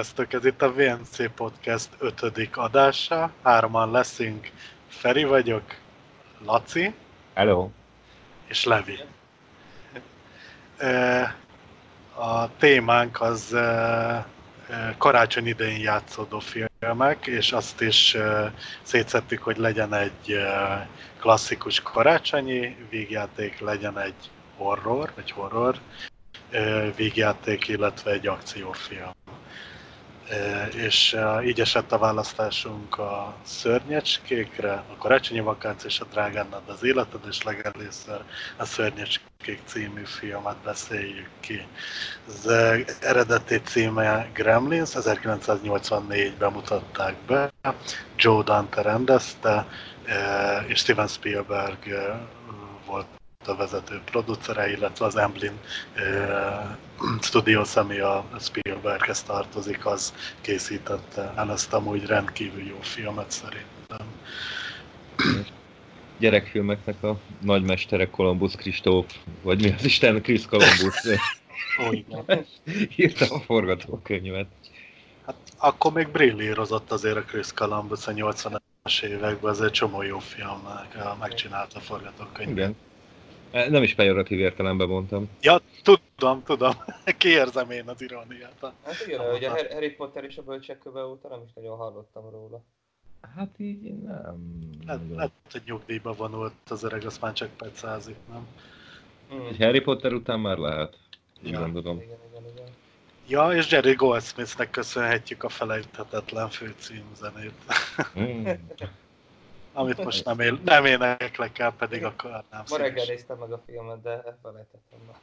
Sziasztok, ez itt a VNC Podcast ötödik adása. Hárman leszünk. Feri vagyok, Laci Hello. és Levi. Ö, A témánk az ö, ö, karácsony idején játszódó filmek, és azt is szétszettük, hogy legyen egy klasszikus karácsonyi végjáték, legyen egy horror, vagy horror végjáték, illetve egy akciófilm. És így esett a választásunk a szörnyecskékre, a karácsonyi vakáció és a drágánnad az életed, és legelőször a Szörnyecskék című filmet beszéljük ki. Az eredeti címe Gremlins, 1984-ben mutatták be, Joe Dante rendezte, és Steven Spielberg volt a vezető producere, illetve az Amblin uh, Studios, ami a Spielberghez tartozik, az készítette el ezt amúgy rendkívül jó filmet szerintem. Gyerekfilmeknek a nagymestere Columbus Kristóf, vagy mi az Isten, Chris Columbus írta a forgatókönyvet. Hát akkor még brillírozott azért a Chris Columbus a 80-as években, ez egy csomó jó film meg- megcsinálta a forgatókönyvet. Igen. Eh, Nem is pejoratív értelemben mondtam. Ja, tudom, tudom. Kiérzem én az iróniát. Hát igen, hogy a Har- Harry Potter és a bölcsekköve óta nem is nagyon hallottam róla. Hát így nem. Lehet, lehet, hogy nyugdíjba vonult az öreg, azt már csak pecázik, nem? Mm. Egy Harry Potter után már lehet. Így Ja. gondolom. Igen, igen, igen. Ja, és Jerry Goldsmithnek köszönhetjük a felejthetetlen főcímzenét, Mm. amit most nem, él, nem éneklek el, pedig akarnám Ma reggel néztem meg a filmet, de felejtettem már.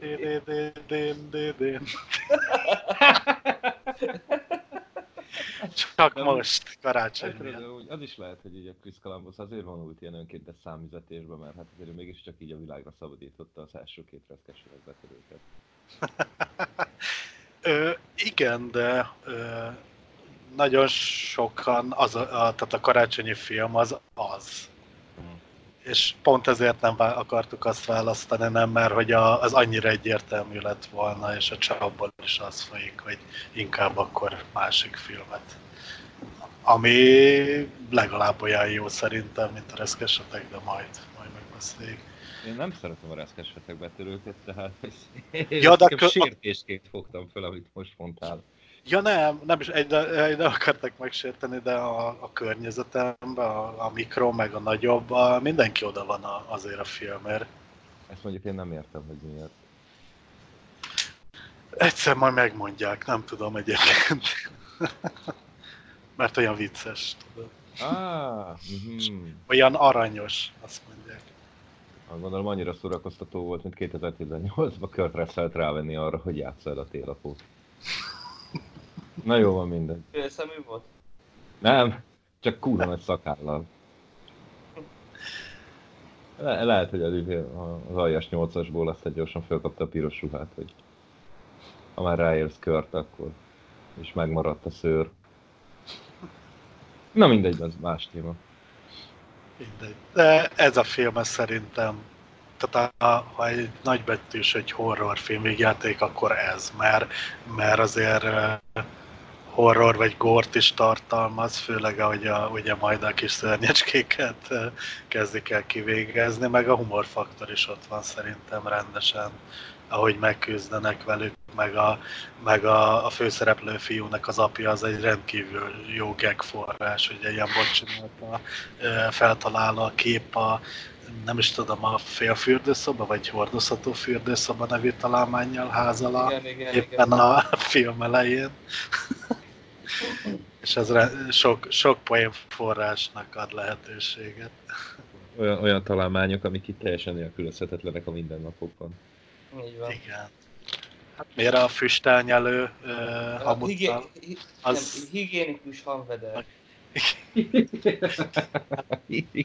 Csak Nem. most, karácsony Hát, de úgy Az is lehet, hogy így a Chris Columbus azért vonult ilyen önkéntes számüzetésbe, mert hát azért mégiscsak így a világra szabadította az első két reszkesüveg betörőket. Ö, igen, de ö, nagyon sokan, az a, a, tehát a karácsonyi film az az. És pont ezért nem akartuk azt választani, nem, mert hogy a, az annyira egyértelmű lett volna, és a csapból is az folyik, hogy inkább akkor másik filmet. Ami legalább olyan jó szerintem, mint a reszkesetek, de majd, majd megbeszéljük. Én nem szeretem a reszkesvetek betörőket, tehát Ja, de kö- sértésként fogtam fel, amit most mondtál. Ja nem, nem is egy, egy nem akartak megsérteni, de a, a környezetemben, a, a mikro, meg a nagyobb, a, mindenki oda van a, azért a filmért. Ezt mondjuk én nem értem, hogy miért. Egyszer majd megmondják, nem tudom egyébként. Mert olyan vicces, tudod. Ah, mhm. Olyan aranyos, azt mondják. Azt Gondolom annyira szórakoztató volt, mint 2018-ban Kurt Russell-t rávenni arra, hogy játsza el a télapót. Na jó van mindegy. Félszemű volt? Nem, csak kurva nagy szakállal. Le- lehet, hogy az, az aljas 8-asból aztán gyorsan felkapta a piros ruhát, hogy ha már ráérsz kört, akkor és megmaradt a szőr. Na mindegy, az más téma. Mindegy. De ez a film ez szerintem, tehát a, ha egy nagybetűs egy horrorfilm végjáték, akkor ez, mert, mert azért horror vagy gort is tartalmaz, főleg ahogy a, ugye majd a kis szörnyecskéket kezdik el kivégezni, meg a humorfaktor is ott van szerintem rendesen, ahogy megküzdenek velük, meg a, meg a, a főszereplő fiúnak az apja az egy rendkívül jó gag forrás, ugye ilyen bocsinálta feltaláló a kép a, nem is tudom, a félfürdőszoba, vagy hordozható fürdőszoba nevű találmányjal ház alá, Igen, igen, éppen igen. a film elején. És ez re- sok, sok poén forrásnak ad lehetőséget. Olyan, olyan találmányok, amik itt teljesen nélkülözhetetlenek a mindennapokban. Így van. Igen. Hát miért a füstányelő uh, A hamuttal? higé- hi- az- nem, higiénikus hanveder.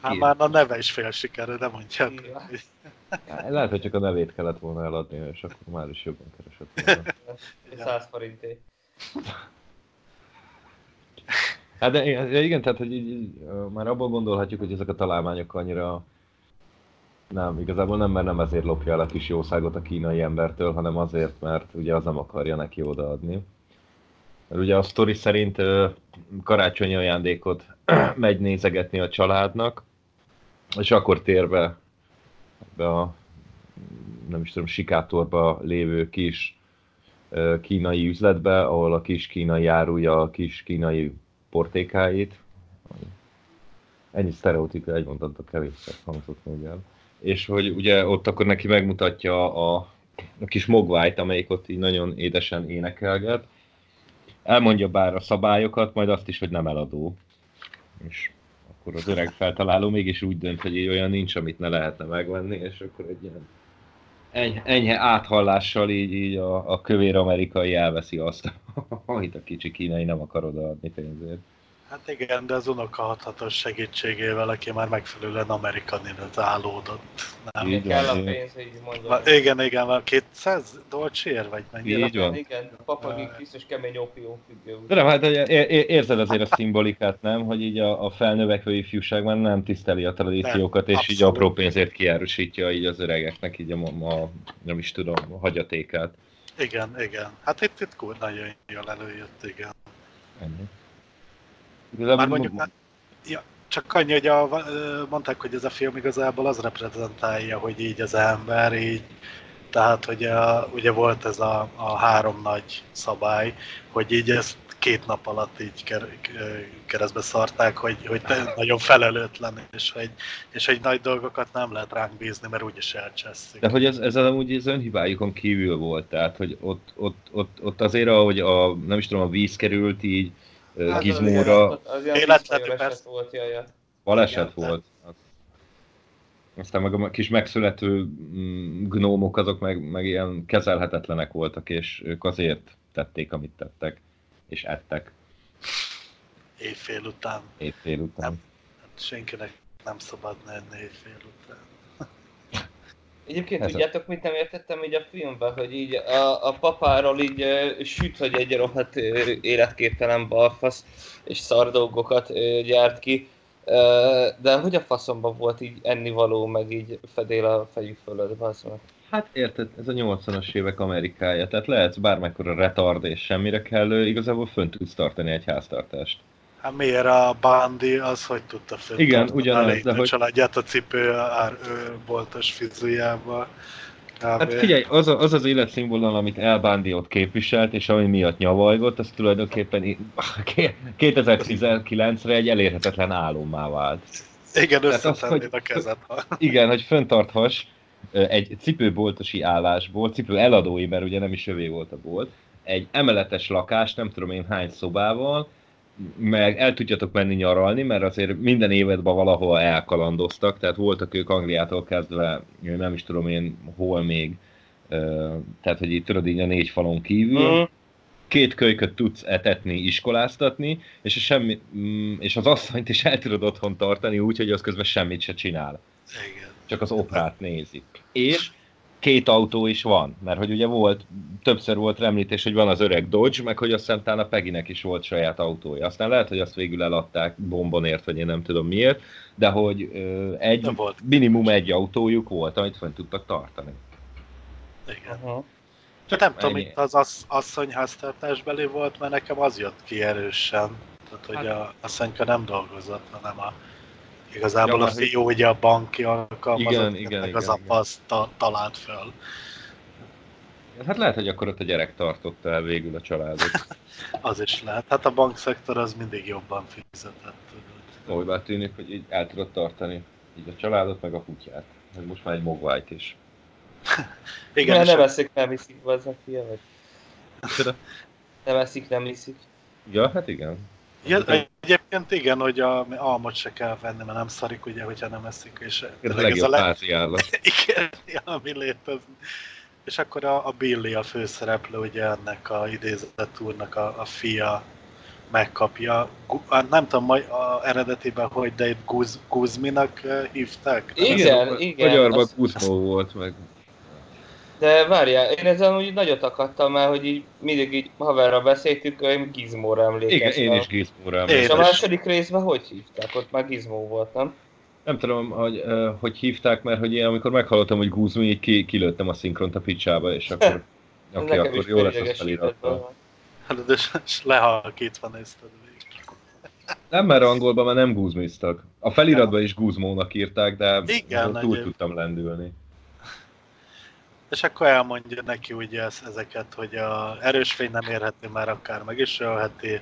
Hát már a neve is fél sikerül, de mondják. Van. Lehet, hogy csak a nevét kellett volna eladni, és akkor már is jobban keresett volna. Egy 100 forinté. Hát de igen, tehát hogy így, így, már abból gondolhatjuk, hogy ezek a találmányok annyira nem, igazából nem, mert nem ezért lopja el a kis jószágot a kínai embertől, hanem azért, mert ugye az nem akarja neki odaadni. Mert ugye a sztori szerint karácsonyi ajándékot megy nézegetni a családnak, és akkor tér be, be a nem is tudom, sikátorba lévő kis kínai üzletbe, ahol a kis kínai árulja a kis kínai portékáit. Ennyi sztereotípia, egy mondatot kevés hangzott még el. És hogy ugye ott akkor neki megmutatja a, a kis mogvájt, amelyik ott így nagyon édesen énekelget. Elmondja bár a szabályokat, majd azt is, hogy nem eladó. És akkor az öreg feltaláló mégis úgy dönt, hogy olyan nincs, amit ne lehetne megvenni, és akkor egy ilyen enyhe, enyhe áthallással így, így a, a kövér amerikai elveszi azt, amit a kicsi kínai nem akar odaadni pénzért. Hát igen, de az unoka hathatos segítségével, aki már megfelelően amerikanizálódott. Nem? Így Kell a pénz, így mondom. Ma- Igen, igen, van 200 dolcsér, vagy mennyire? Így van. Igen, papagik biztos kemény opium függő. De nem, hát érzed azért a szimbolikát, nem? Hogy így a, a felnövekvő ifjúság már nem tiszteli a tradíciókat, Nem, és így abszolút. apró pénzért kiárusítja így az öregeknek így a, ma- a nem is tudom, a hagyatékát. Igen, igen. Hát itt, itt kur nagyon jól előjött, igen. Ennyi. Igazából Már mondjuk, ja, csak annyi, hogy a, mondták, hogy ez a film igazából az reprezentálja, hogy így az ember így, tehát hogy a, ugye volt ez a, a három nagy szabály, hogy így ezt két nap alatt így ker, keresztbe szarták, hogy, hogy nagyon felelőtlen, és hogy, és hogy nagy dolgokat nem lehet ránk bízni, mert úgyis elcseszik. De hogy ez, ez amúgy az önhibájukon kívül volt, tehát hogy ott, ott, ott, ott azért, ahogy a, nem is tudom, a víz került így Hát, hát, az Gizmóra, Az, az persze. volt, jaj, jaj. baleset igen, volt. Aztán meg a kis megszülető mm, gnómok azok meg, meg ilyen kezelhetetlenek voltak, és ők azért tették, amit tettek, és ettek Éjfél után. éjfél után. Hát senkinek nem szabad enni éjfél után. Egyébként Ez a- tudjátok, mit nem értettem így a filmben, hogy így a, a papáról így uh, süt, hogy egy rohadt uh, életképtelen balfasz és szar dolgokat gyárt ki. Uh, de hogy a faszomban volt így ennivaló, meg így fedél a fejük fölött, bassz meg. Hát érted, ez a 80-as évek Amerikája, tehát lehetsz bármekkora retard és semmire kellő, igazából fönn tudsz tartani egy háztartást. Hát miért a Bandi az, hogy tudta föl? Igen, ugyanaz, de a hogy- családját a cipő ár, ö, boltos fizujával. Hát figyelj, az, a, az az életszimbólum, amit El Bundy ott képviselt, és ami miatt nyavajgott, az tulajdonképpen i- 2019-re egy elérhetetlen álommá vált. Igen, összetennéd a kezed. Igen, hogy föntarthass egy cipőboltosi állásból, cipő eladói, mert ugye nem is övé volt a bolt, egy emeletes lakás, nem tudom én hány szobával, meg el tudjatok menni nyaralni, mert azért minden évedben valahol elkalandoztak, tehát voltak ők Angliától kezdve, nem is tudom én hol még, tehát hogy itt tudod így a négy falon kívül, Mm. két kölyköt tudsz etetni, iskoláztatni, és, a semmi, mm, és az asszonyt is el tudod otthon tartani úgy, hogy az közben semmit se csinál Igen. csak az operát nézik. És két autó is van, mert hogy ugye volt, többször volt említés, hogy van az öreg Dodge, meg hogy aztán talán a Peginek is volt saját autója. Aztán lehet, hogy azt végül eladták bombonért, vagy én nem tudom miért, de hogy ö, egy, De volt. minimum egy autójuk volt, amit fent tudtak tartani. Igen. Aha. Csak nem tudom, ennyi. itt az assz- asszony háztartásbeli volt, mert nekem az jött ki erősen. Tehát, hogy Hát- a asszonyka nem dolgozott, hanem a Igazából Ja, a hogy- fiú ugye a banki alkalmazott, Igen, igen, meg igen, az apa azt ta- talált föl. Hát lehet, hogy akkor ott a gyerek tartotta el végül a családot. Az is lehet. Hát a bankszektor az mindig jobban fizetett. tudod. Olybá tűnik, hogy így el tudod tartani így a családot, meg a kutyát. Meg most már egy mogvájt is. Igen, Mert és nem eszik, nem iszik, bazzak, hülye vagy. Micsoda? Nem eszik, nem iszik. Ja, hát igen. Ja, egyébként igen, hogy a almot se kell venni, mert nem szarik, ugye, hogyha nem eszik. És Ez a legjobb leg- házi állat. Igen, ami létezni. És akkor a, a Billy a főszereplő, ugye ennek a idézett úrnak a, a fia megkapja. Gu, nem tudom, majd a eredetiben hogy, de itt Guz, Guzminak hívták. Igen, a- igen, Magyarban az- Guzmó volt, meg De várjál, én ezen úgy nagyot akadtam már, hogy így mindig így haverra beszéltük, hogy Gizmóra igen, emlékeztem. én is Gizmóra Én És a második részben hogy hívták? Ott már Gizmó volt, nem? Nem tudom, hogy, hogy hívták, mert hogy én amikor meghallottam, hogy Guzmi, így ki, kilőttem a szinkront a picsába, és akkor, oké, Nekem akkor jó lesz volna. Hallod, és, és lehalkítva nézted végig. Nem, mert angolban már nem gúzmiztak. A feliratban is gúzmónak írták, de Igen, túl egyéb- tudtam lendülni. És akkor elmondja neki ugye ez, ezeket, hogy a erős fény nem érheti, már akár meg is ölheti,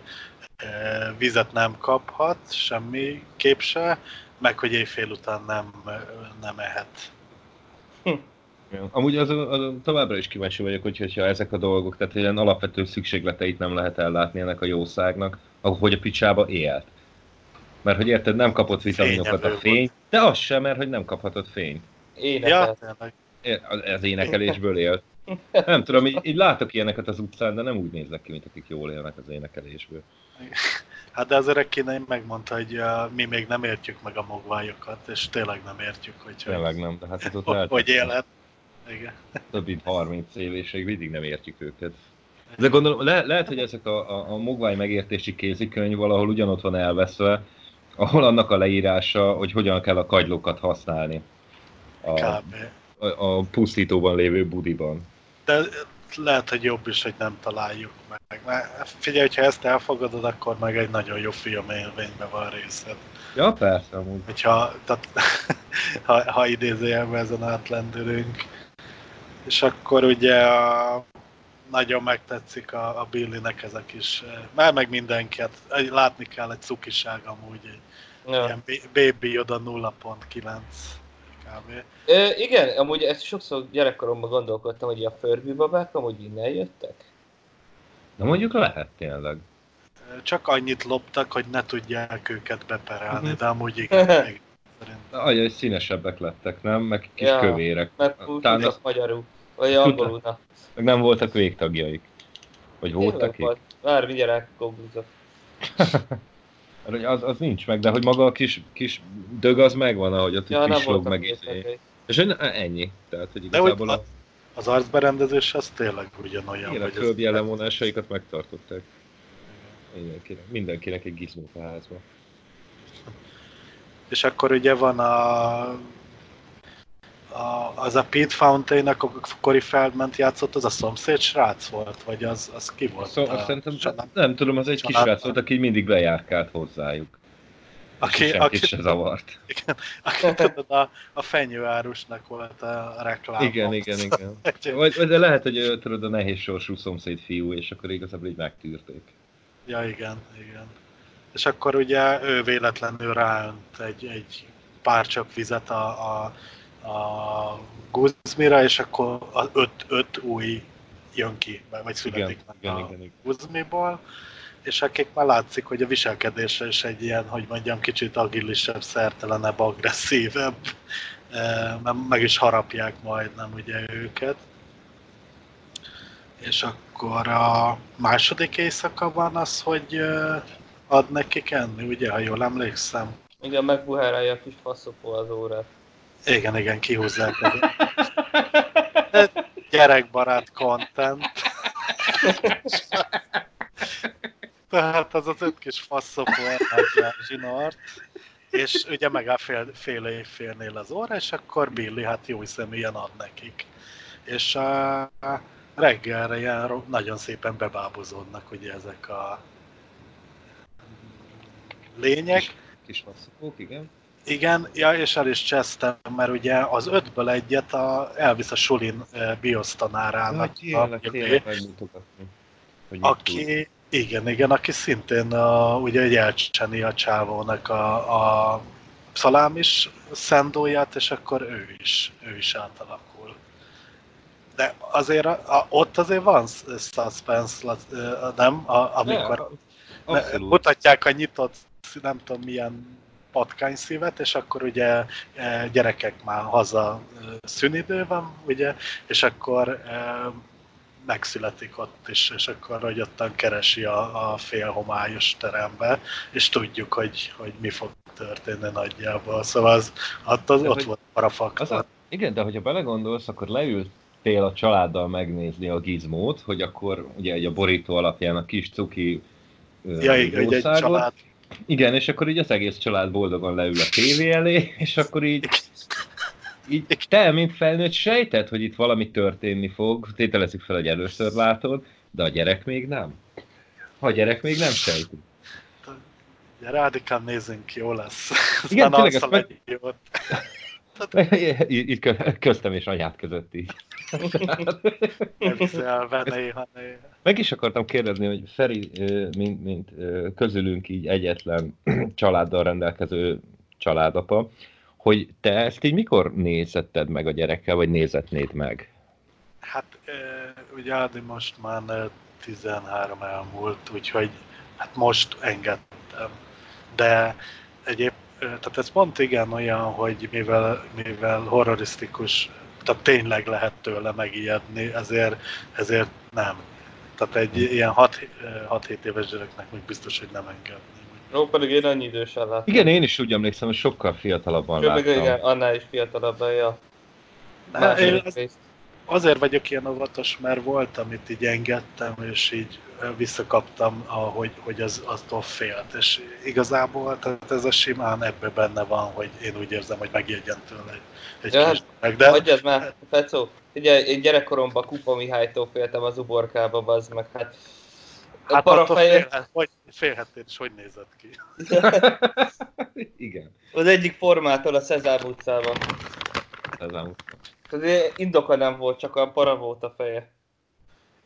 e, vizet nem kaphat, semmi kép se, meg hogy éjfél után nem, nem ehet. Igen. Amúgy azon, azon továbbra is kíváncsi vagyok, hogy, hogyha ezek a dolgok, tehát ilyen alapvető szükségleteit nem lehet ellátni ennek a jószágnak, akkor hogy a picsába élt. Mert hogy érted, nem kapott vitaminokat a Fényevő fény, de az sem, mert hogy nem kaphatott fényt. Ja, Énekel. tényleg. Az énekelésből élt. Nem tudom, így, így látok ilyeneket az utcán, de nem úgy néznek ki, mint akik jól élnek az énekelésből. Hát de az öreg kínai megmondta, hogy uh, mi még nem értjük meg a mogvályokat, és tényleg nem értjük, hogy, Tényleg nem, de hát ez ott lehet, hogy élhet. Igen. több mint 30 év, és még mindig nem értjük őket. De gondolom, le, lehet, hogy ezek a, a, a mogvány megértési kézikönyv valahol ugyanott van elveszve, ahol annak a leírása, hogy hogyan kell a kagylókat használni a, Kb. A, a pusztítóban lévő budiban. De lehet, hogy jobb is, hogy nem találjuk meg. Mert figyelj, hogyha ezt elfogadod, akkor meg egy nagyon jó film élményben van részed. Ja, persze, amúgy. Hogyha, tehát, ha, ha idézőjelben ezen átlendülünk. És akkor ugye a, nagyon megtetszik a, a Billynek ez a kis, már meg mindenki, hát látni kell egy cukiság amúgy, egy Ja. ilyen Baby Yoda 0.9 kb. Ö, igen, amúgy ezt sokszor gyerekkoromban gondolkodtam, hogy a Furby babák amúgy innen jöttek. Na mondjuk lehet tényleg. Csak annyit loptak, hogy ne tudják őket beperelni, Mhm. de amúgy igen. igen hogy színesebbek lettek, nem? Meg kis Ja, kövérek. Mert úgy Talán tudtak az- magyarul, vagy angolul. Meg nem voltak végtagjaik. Vagy voltak. Várj, mindjárt elgooglizok. Hogy az, az nincs meg, de hogy maga a kis, kis dög az megvan, ahogy ott Ja, pislog meg izé. részletei. És hogy ennyi. Tehát, hogy De úgy, igazából a, a, az arcberendezés az tényleg ugyanolyan. igen, a hogy földi jellemvonásaikat megtartották. Mindenkinek, mindenkinek egy gizmót a házban. És akkor ugye van a, a az a Pete fountain a Cory Feldman játszott, az a szomszéd srác volt, vagy az, az ki volt? Szóval a szerintem, család? nem tudom, az egy kis srác volt, aki mindig bejárkált hozzájuk. Aki, és aki, se zavart. aki tudod, a, a fenyőárusnak volt a reklám. Igen, igen, igen. Vagy, vagy de lehet, hogy tudod, a nehéz sorsú szomszéd fiú, és akkor igazából így megtűrték. Ja, igen, igen. És akkor ugye ő véletlenül ráönt egy, egy pár csöpp vizet a, a, a guzmira, és akkor az öt, öt új jön ki, vagy Igen, születik meg igen, a igen, igen. guzmiból, és akik már látszik, hogy a viselkedése is egy ilyen, hogy mondjam, kicsit agilisebb, szertelenebb, agresszívebb, eh, mert meg is harapják majdnem ugye őket. És akkor a második éjszaka van az, hogy eh, ad nekik enni, ugye, ha jól emlékszem. Igen, megbuhárálja a kis faszopó az órát. Igen, igen, kihúzzák. Gyerekbarát content. Tehát az az öt kis faszopó elhagyja a zsinort, és ugye megáll fél, fél évfélnél az óra, és akkor Billy hát jó személyen ad nekik. És uh, reggelre ilyen nagyon szépen bebábozódnak ugye ezek a lények. Kis vasszapók, igen. Igen, ja, és el is csesztem, mert ugye az ötből egyet a, elvisz a Sulin eh, biosztanárának. Na, tényleg, tényleg. Hogy mit tud. aki, igen, igen, aki szintén a, ugye egy elcseni a csávónak a, a szalámis szendóját, és akkor ő is, ő is átalakul. De azért a, a, ott azért van suspense, nem? A, amikor Ne, mutatják a nyitott, nem tudom milyen patkányszívet, és akkor ugye e, gyerekek már haza e, szünidő van, ugye, és akkor e, megszületik ott is, és akkor hogy ottan keresi a, a félhomályos terembe, és tudjuk, hogy, hogy mi fog történni nagyjából. Szóval az, ott, az, De ott hogy- volt parafaktor. Az a, igen, de hogyha belegondolsz, akkor leültél a családdal megnézni a gizmót, hogy akkor ugye egy a borító alapján a kis cuki Ja, igen, egy család. Igen, és akkor így az egész család boldogan leül a tévé elé, és akkor így, így te, mint felnőtt sejted, hogy itt valami történni fog, tételezik fel, hogy először látod, de a gyerek még nem. A gyerek még nem sejti. Ugye rádikán nézzünk, jó lesz. Igen, Aztán tényleg, alszol ezt kö- köztem és anyát között így. Néha, néha. Meg is akartam kérdezni, hogy Feri, mint, mint közülünk így egyetlen családdal rendelkező családapa, hogy te ezt így mikor nézetted meg a gyerekkel, vagy nézetnéd meg? Hát ugye Adi most már ö, 13 elmúlt, úgyhogy hát most engedtem. De egyéb, ö, tehát ez pont igen olyan, hogy mivel, mivel horrorisztikus, tehát tényleg lehet tőle megijedni, ezért, ezért nem. Tehát egy ilyen 6-7 éves gyereknek még biztos, hogy nem engedni. Jó, pedig én annyi idősen láttam. Igen, én is úgy emlékszem, hogy sokkal fiatalabban Ő meg igen, láttam. annál is fiatalabban, ja. Második én. Azért vagyok ilyen óvatos, mert volt, amit így engedtem, és így visszakaptam, ahogy, hogy az, aztól félt. És igazából tehát ez a simán ebbe benne van, hogy én úgy érzem, hogy megjegyen tőle egy, egy Ja, ja, hát kisgyerek. De Hagyjad már, Fecó. Ugye én gyerekkoromban Kupa Mihálytól féltem az uborkába, bazd meg, hát... Hát attól parafeje, félhet, hogy félhettél, és hogy nézett ki. Igen, az egyik formától a Szezám utcában. ez ám. Tehát indoka nem volt, csak a para volt a feje.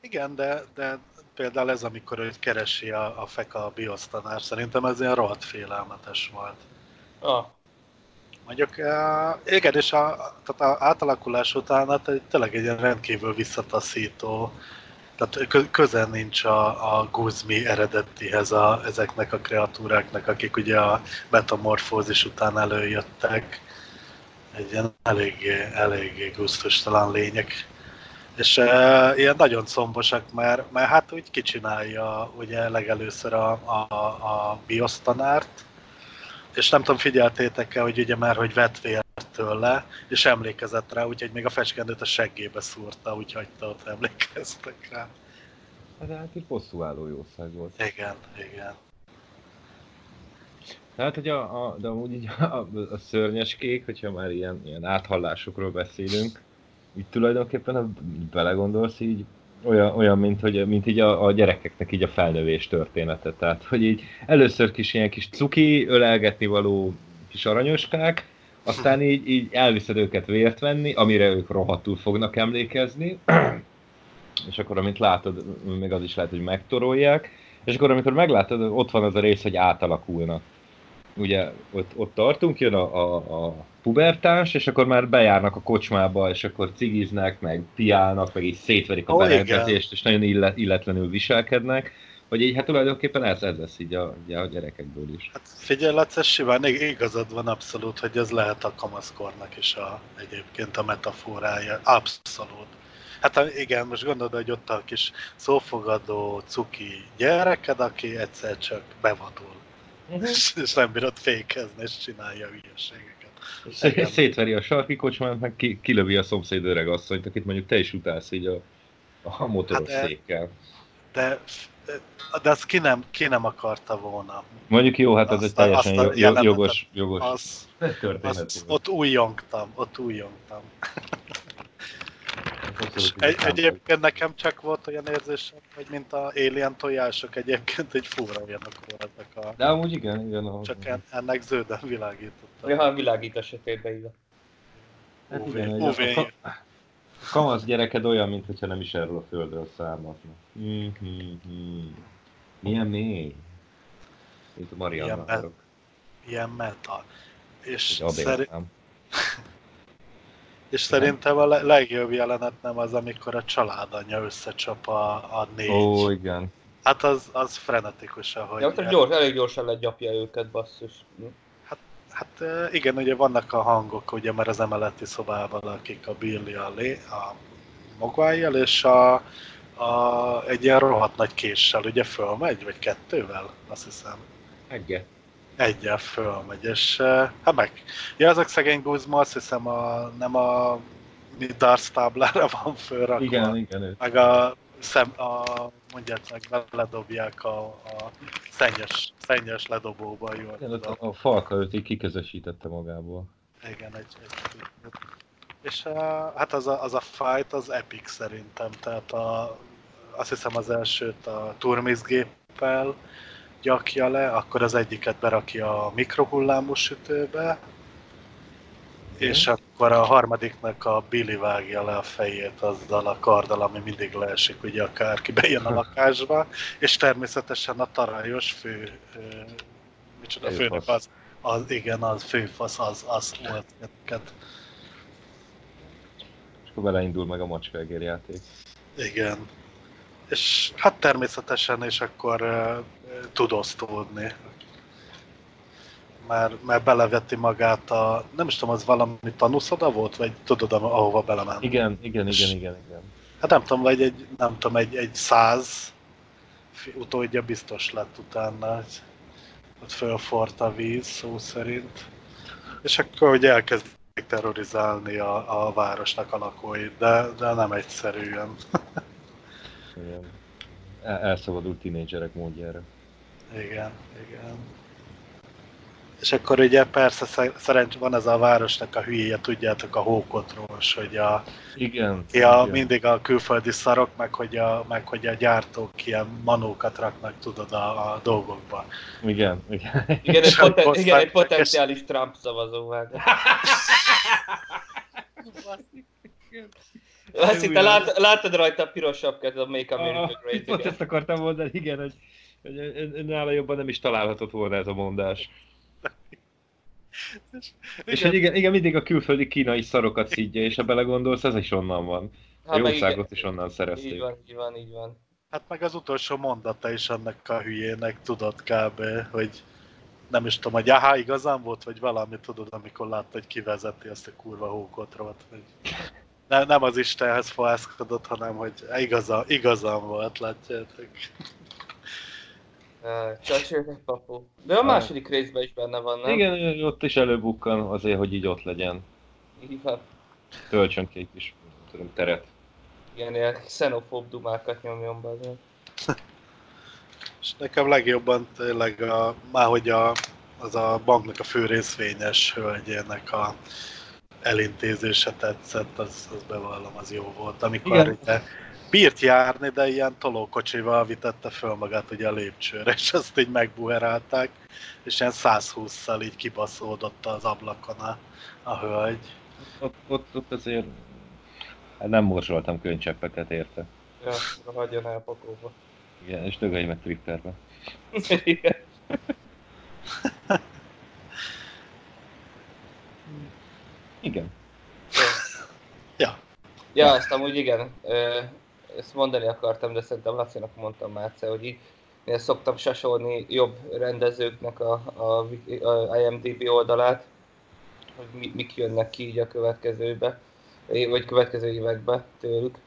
Igen, de, de például ez, amikor ő keresi a, a feka a biosztanár, szerintem ez ilyen rohadt félelmetes volt. Ah, Mondjuk, uh, igen, és a, tehát a átalakulás után hát tényleg egy ilyen rendkívül visszataszító, tehát kö, közel nincs a, a Guzmi eredetihez a, ezeknek a kreatúráknak, akik ugye a metamorfózis után előjöttek. Egy ilyen eléggé, eléggé gusztustalan lények. És uh, ilyen nagyon combosak, mert, mert hát úgy kicsinálja ugye legelőször a, a, a biosztanárt, és nem tudom, figyeltétek-e, hogy ugye már, hogy vett vért tőle, és emlékezett rá, úgyhogy még a fecskendőt a seggébe szúrta, úgy hagyta, ott emlékeztek rá. Hát, hát egy bosszúálló jószág volt. Igen, igen. Tehát, hogy a, a, de amúgy így a, a szörnyes kék, hogyha már ilyen, ilyen áthallásokról beszélünk, így tulajdonképpen, ha belegondolsz, így olyan, olyan mint, hogy, mint így a, a gyerekeknek így a felnövés története. Tehát, hogy így először kis ilyen kis cuki, ölelgetni való kis aranyoskák, aztán így, így elviszed őket vért venni, amire ők rohadtul fognak emlékezni, és akkor, amint látod, még az is lehet, hogy megtorolják, és akkor, amikor meglátod, ott van az a rész, hogy átalakulnak. Ugye ott, ott tartunk, jön a, a, a pubertás, és akkor már bejárnak a kocsmába, és akkor cigiznek, meg piálnak, meg így szétverik a Ó, berendezést, és nagyon illet, illetlenül viselkednek. Hogy így hát tulajdonképpen ez, ez lesz így a, a gyerekekből is. Hát figyelj, Laci, simán ig- igazad van abszolút, hogy ez lehet a kamaszkornak is a, egyébként a metaforája. Abszolút. Hát igen, most gondolod, hogy ott a kis szófogadó, cuki gyereked, aki egyszer csak bevadul. És, és nem bírod fékezni, és csinálja a hülyeségeket. Igen. Szétveri a sarki kocsmát, meg ki, kilövi a szomszéd öreg asszonyt, akit mondjuk te is utálsz így a, a motoros Hát, e- székkel. De, de azt ki nem, ki nem akarta volna. Mondjuk jó, hát ez azt egy teljesen azt a jo- jo- jelenetet- jogos, jogos Az, történet. az, ott újjongtam, ott újjongtam. Egy, egyébként nekem csak volt olyan érzésem, hogy mint a Alien tojások egyébként egy fura olyanok voltak a... De amúgy igen, igen. A... Csak en, ennek zölden világítottam. Ja, világít a sötétbe ide. Hát UV, igen, UV. a, a, a kamasz gyereked olyan, mintha nem is erről a földről származna. Mm-hmm. Milyen mély. Mint a Marianna Ilyen akarok. Ilyen meta. És, Egy szeri, adélszám. és szerintem a le- legjobb jelenet nem az, amikor a családanyja összecsap a, a négy. Ó, igen. Hát az, az frenetikus, ahogy... Ja, gyors, elég gyorsan legyapja őket, basszus. Hát ö, igen, ugye vannak a hangok, ugye már az emeleti szobában, akik a Billy, a, Lé, a Mogwai-jel, és a, a, egy ilyen rohadt nagy késsel, ugye fölmegy, vagy kettővel, azt hiszem. Egge. Egyel fölmegy, és hát meg. Ja, ezek szegény Guzma, azt hiszem a, nem a mi Darts táblára van fölrakva, Igen, igen. ő. meg a, szem, a mondják meg, ledobják a, a szennyes, szennyes ledobóba, jól Igen, a, a falka őt így kiközösítette magából. Igen, egy, egy És uh, hát az a, az a fight az epic szerintem, tehát a, azt hiszem az elsőt a Turmis géppel gyakja le, akkor az egyiket berakja a mikrohullámú sütőbe, és akkor a harmadiknak a Billy vágja le a fejét azzal a karddal, ami mindig leesik, ugye akárki bejön a lakásba, és természetesen a tarajos fő, micsoda főnök az, az, igen, az főfasz, az, az volt őket. És akkor beleindul meg a macska egér játék. Igen. És hát természetesen, és akkor tud osztódni. Már, már beleveti magát a... Nem is tudom, az valami tanúszoda volt? Vagy tudod, ahova belement? Igen, igen, igen, igen, igen. Hát nem tudom, vagy egy, nem tudom, egy, egy száz utódja biztos lett utána, hogy ott fölfort a víz, szó szerint. És akkor ugye elkezdik terrorizálni a, a városnak a lakóit, de, de nem egyszerűen. igen. El- elszabadult tínédzserek módjára. Igen, igen. És akkor ugye persze sze- szerencs van ez a városnak a hülyéje, tudjátok, a hókotrós, hogy a, Igen. ki a, igen. mindig a külföldi szarok, meg hogy a, meg hogy a gyártók ilyen manókat raknak, tudod, a, a dolgokba. Igen, igen. Igen, egy, poten- igen, egy potenciális Trump szavazó vág. Látszik, te lát, láttad rajta a piros sapkát, a Make America Great Pont ezt akartam mondani, igen, hogy, hogy nála jobban nem is találhatott volna ez a mondás. És hogy igen, igen, mindig a külföldi kínai szarokat szidja, és ha belegondolsz, ez is onnan van. A Hát meg jószágot igen, is onnan Így szerezték. van, így van, így van. Hát meg az utolsó mondata is annak a hülyének, tudod kb., hogy nem is tudom, hogy aha, igazán volt, vagy valami, tudod, amikor látta, hogy kivezeti ezt a kurva hókotrót. Hogy ne, nem az Istenhez fohászkodott, hanem hogy igazán, igazán volt, látjátok. Csacsétek, papu. De a második részben is benne van, nem? Igen, ott is előbukkan azért, hogy így ott legyen. Így van. Töltsön ki egy kis tudom, teret. Igen, ilyen xenofób dumákat nyomjon be. azért. És nekem legjobban tényleg a, már hogy a, az a banknak a fő részvényes hölgyének a elintézése tetszett, az, az bevallom, az jó volt. Amikor Igen. ugye bírt járni, de ilyen tolókocsival vitette föl magát ugye a lépcsőre, és azt így megbuherálták, és ilyen 120-szal így kibaszódott az ablakon a, a hölgy. Ott, ott, ott azért hát nem morzsoltam könycseppeket érte. Ja, hagyjon el pakóba. Igen, és dögölj meg tripperbe. Igen. Igen. Ja, Ja, azt amúgy igen, ezt mondani akartam, de szerintem Lacinak mondtam már egyszer, hogy így én szoktam sasolni jobb rendezőknek a, a, a IMDB oldalát, hogy mi, mik jönnek ki így a következőbe, vagy következő évekbe tőlük.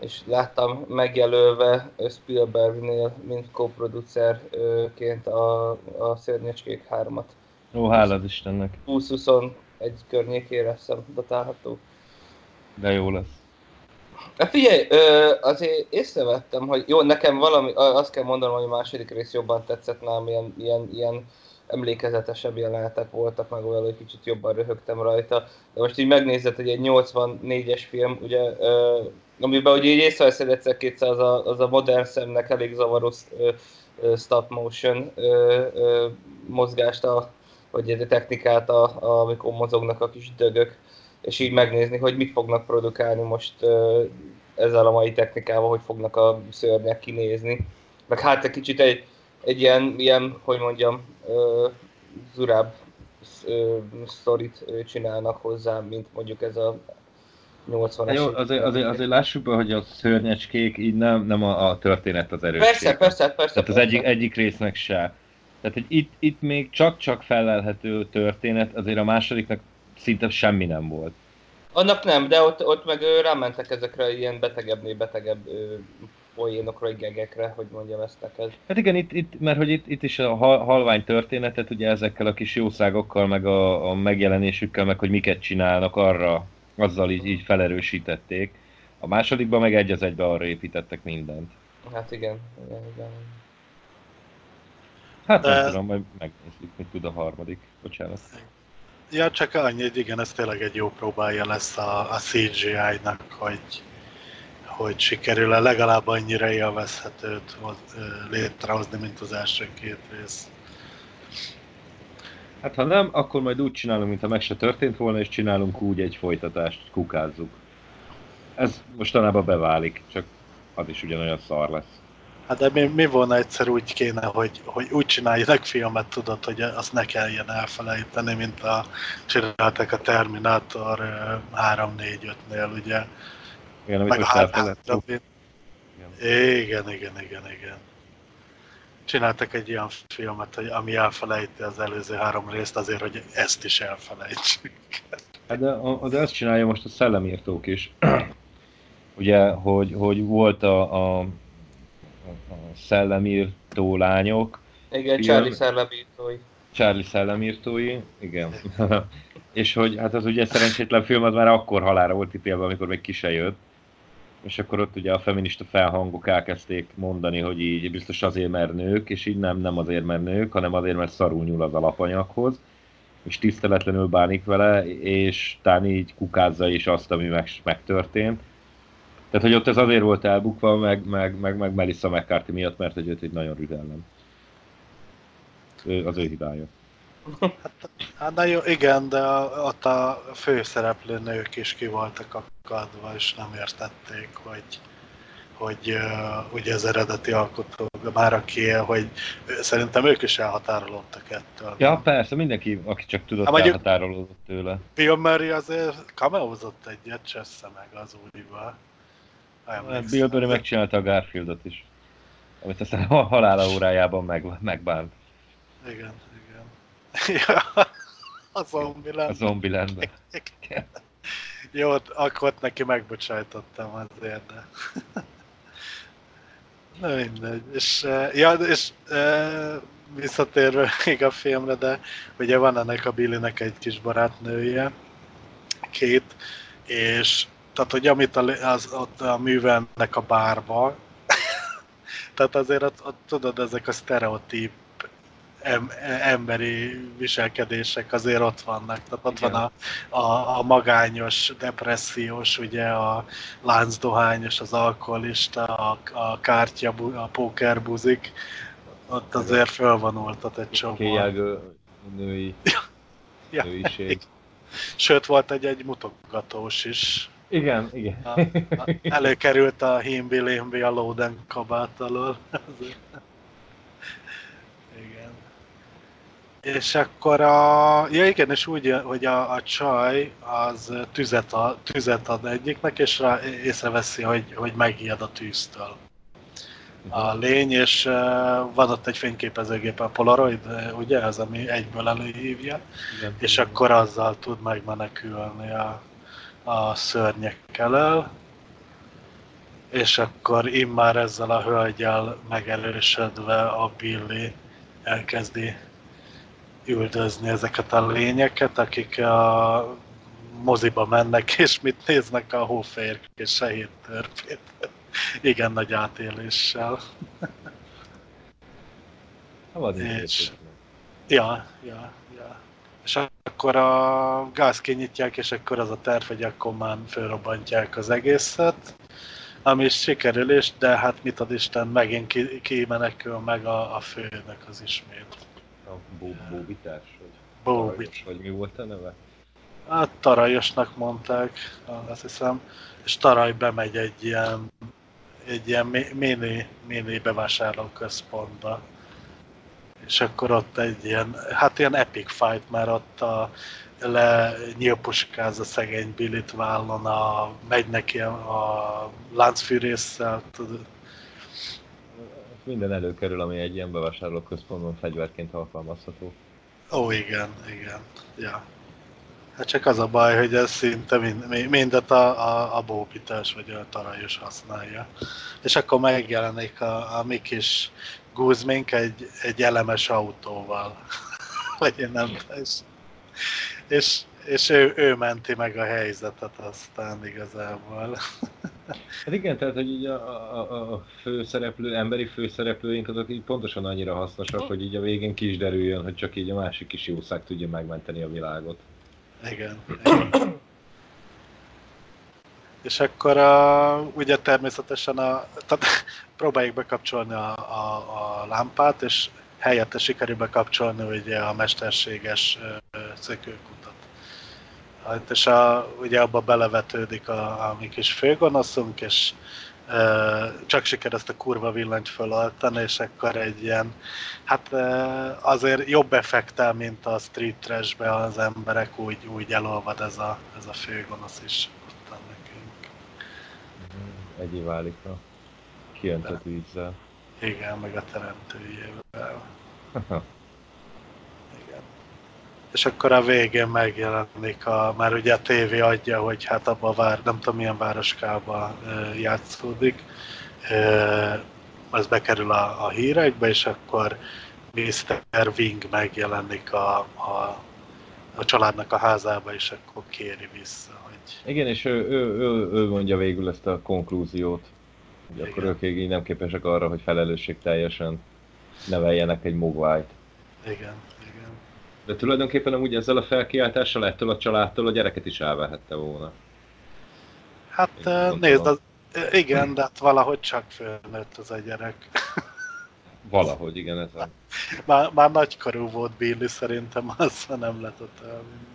És láttam megjelölve Spielbergnél, mint co-producerként a, a Szörnyecskék 3-at. Ó, hálad Istennek. 20-21 környékére hiszem datálható. De jó lesz. Hát figyelj, azért észrevettem, hogy jó, nekem valami, a- azt kell mondanom, hogy a második rész jobban tetszett nálam, ilyen, ilyen, ilyen emlékezetesebb jelenetek voltak, meg olyan, hogy kicsit jobban röhögtem rajta. De most így megnézed, hogy egy 84-es film, ugye, amiben ugye így észreveszed egyszer kétszer az a, az a modern szemnek elég zavaró stop motion mozgást, a, vagy egy technikát, a, a, amikor mozognak a kis dögök és így megnézni, hogy mit fognak produkálni most ezzel a mai technikával, hogy fognak a szörnyek kinézni. Meg hát egy kicsit egy, egy ilyen, ilyen, hogy mondjam, zurább sztorit csinálnak hozzá, mint mondjuk ez a 80-as. Hát Jó, azért, azért, azért lássuk be, hogy a szörnyecskék így nem, nem a, a történet az erős. Persze, persze, persze. Tehát az persze. egyik, egyik résznek se. Tehát, hogy itt, itt még csak-csak felelhető történet, azért a másodiknak szinte semmi nem volt. Annak nem, de ott, ott meg ö, rámentek ezekre ilyen betegebbnél betegebb ö, poénokra, gegekre, hogy mondjam ezt neked. Hát igen, itt, itt mert hogy itt, itt is a hal, halvány történetet, ugye ezekkel a kis jószágokkal, meg a, a megjelenésükkel, meg hogy miket csinálnak, arra, azzal így, így felerősítették. A másodikban meg egy az egybe arra építettek mindent. Hát igen, igen, igen. Hát nem De- tudom, majd megnézzük, mit tud a harmadik. Bocsánat. Ja, csak annyi, hogy igen, ez tényleg egy jó próbája lesz a, a CGI-nak, hogy, hogy sikerül-e legalább annyira élvezhetőt létrehozni, mint az első két rész. Hát ha nem, akkor majd úgy csinálunk, mintha meg se történt volna, és csinálunk úgy egy folytatást, kukázzuk. Ez mostanában beválik, csak az is ugyanolyan szar lesz. Hát de mi, mi volna egyszer úgy kéne, hogy, hogy úgy csináljanak filmet, tudod, hogy azt ne kelljen elfelejteni, mint a csináltak a Terminator 3-4-5-nél, ugye. Igen, amit most elfelejtettük. Igen, igen, igen, igen. Csináltak egy ilyen filmet, hogy ami elfelejti az előző három részt azért, hogy ezt is elfelejtsük. Hát de, de ezt csinálja most a szellemírtók is. Ugye, hogy, hogy volt a, a a szellemírtó lányok. Igen, film. Charlie szellemírtói. Charlie szellemírtói, igen. és hogy hát az ugye szerencsétlen film az már akkor halára volt ítélve, amikor még ki se jött. És akkor ott ugye a feminista felhangok elkezdték mondani, hogy így biztos azért, mert nők, és így nem, nem azért, mert nők, hanem azért, mert szarul nyúl az alapanyaghoz, és tiszteletlenül bánik vele, és tán így kukázza is azt, ami meg, megtörtént tehát, hogy ott ez azért volt elbukva, meg, meg, meg, meg Melissa McCarthy miatt, mert hogy őt egy nagyon rüdellem. Ő, az ő hibája. Hát, hát na jó, igen, de ott a főszereplő nők is ki voltak akadva, és nem értették, hogy, hogy ugye az eredeti alkotó már aki hogy szerintem ők is elhatárolódtak ettől. Ja, persze, mindenki, aki csak tudott, hát, elhatárolódott tőle. Bill Murray azért kameózott egyet, csessze meg az újba. Bill Murray megcsinálta a Garfieldot is. Amit aztán a halála órájában meg, megbánt. Igen, igen. Ja, a Zombieland. A Zombieland. Jó, akkor neki megbocsájtottam azért, de... Na mindegy. És, ja, és visszatérve még a filmre, de ugye van ennek a Billynek egy kis barátnője, két, és tehát, hogy amit a, az, ott a művelnek a bárba, tehát azért ott, ott, tudod, ezek a sztereotíp em, emberi viselkedések azért ott vannak. Tehát ott Igen. van a, a, a magányos, depressziós, ugye a láncdohányos, az alkoholista, a, a kártya, a pókerbuzik, ott azért fölvonultat egy csomó. Kéjelgő női, ja, nőiség. Sőt, volt egy, egy mutogatós is, igen, igen. A, a, előkerült a himbi limbi a Loden kabát alól. igen. És akkor a... Ja igen, és úgy, hogy a, a csaj az tüzet, a, tüzet ad egyiknek, és rá észreveszi, hogy, hogy megijed a tűztől a mhm. lény, és uh, van ott egy fényképezőgép, a Polaroid, ugye, az, ami egyből előhívja, igen, és igen. akkor azzal tud megmenekülni a, a szörnyekkel el, és akkor immár ezzel a hölgyel megerősödve a Billy elkezdi üldözni ezeket a lényeket, akik a moziba mennek, és mit néznek a hófehér és sehér törpét. Igen nagy átéléssel. és, ja, ja, ja. És akkor a gáz kinyitják, és akkor az a terv, hogy akkor már fölrobbantják az egészet, ami is sikerül is, de hát mit ad Isten, megint ki, ki menekül meg a, a főnök az ismét. A bóbitás? Bóbit. Vagy mi volt a neve? Hát Tarajosnak mondták, azt hiszem, és Taraj bemegy egy ilyen, egy ilyen mini, mini bevásárlóközpontba és akkor ott egy ilyen, hát ilyen epic fight, mert ott a, le nyílpuskáz a szegény Billit vállon, a, megy neki a láncfűrészsel, tudod. Minden előkerül, ami egy ilyen bevásárlóközpontban fegyverként alkalmazható. Ó, igen, igen. Ja. Hát csak az a baj, hogy ez szinte mind, mindet a, a, a bóbítás vagy a tarajos használja. És akkor megjelenik a, a mi kis Guzmink egy, egy elemes autóval. Legyen nem és, és, és ő, ő menti meg a helyzetet aztán igazából. Hát igen, tehát hogy így a, a, a főszereplő, emberi főszereplőink azok így pontosan annyira hasznosak, hogy így a végén kis derüljön, hogy csak így a másik kis jószág tudja megmenteni a világot. Igen. igen. És akkor a, ugye természetesen a, tehát próbáljuk bekapcsolni a, a, a lámpát, és helyette sikerül bekapcsolni ugye a mesterséges szökőkutat. Hát, és a, ugye abba belevetődik a, a mi kis főgonoszunk, és csak sikerült a kurva villanyt föloltani, és akkor egy ilyen, hát azért jobb effektel, mint a Street Trash-be az emberek, úgy, úgy elolvad ez a, ez a főgonosz is. Egyé válik a kiöntött vízzel. Igen, meg a teremtőjével. Igen. És akkor a végén megjelenik, a, már ugye a tévé adja, hogy hát abban a vár, nem tudom milyen városkában játszódik, az bekerül a, a hírekbe, és akkor Mr. Wing megjelenik a, a, a családnak a házába, és akkor kéri vissza. Igen, és ő, ő, ő, ő mondja végül ezt a konklúziót, hogy Igen. akkor ők így nem képesek arra, hogy felelősség teljesen neveljenek egy mogvájt. Igen, igen. De tulajdonképpen amúgy ezzel a felkiáltással ettől a családtól a gyereket is elvehette volna. Hát nézd, az, igen, de hát valahogy csak fölnőtt az a gyerek. Valahogy, igen, ez a... Már, már nagykorú volt Billy, szerintem az nem lett ott elvinni.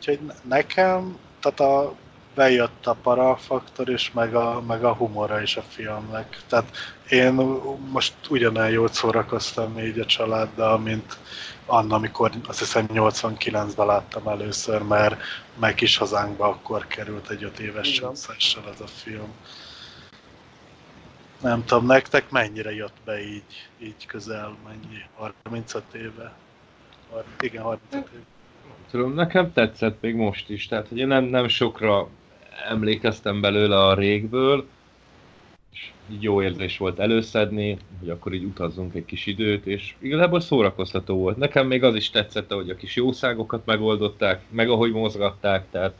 Úgyhogy nekem, tehát a bejött a parafaktor is, meg a, meg a humora is a filmnek. Tehát én most ugyanolyan jól szórakoztam így a családdal, mint Anna, amikor azt hiszem 89-ben láttam először, mert meg kis hazánkba akkor került egy öt éves csúszással ez a film. Nem tudom, nektek mennyire jött be így, így közel, mennyi? 35 éve? Igen, 35 éve. Tudom, nekem tetszett még most is, tehát hogy én nem, nem sokra emlékeztem belőle a régből, és így jó érzés volt előszedni, hogy akkor így utazzunk egy kis időt, és igazából szórakoztató volt. Nekem még az is tetszett, hogy a kis jószágokat megoldották, meg ahogy mozgatták, tehát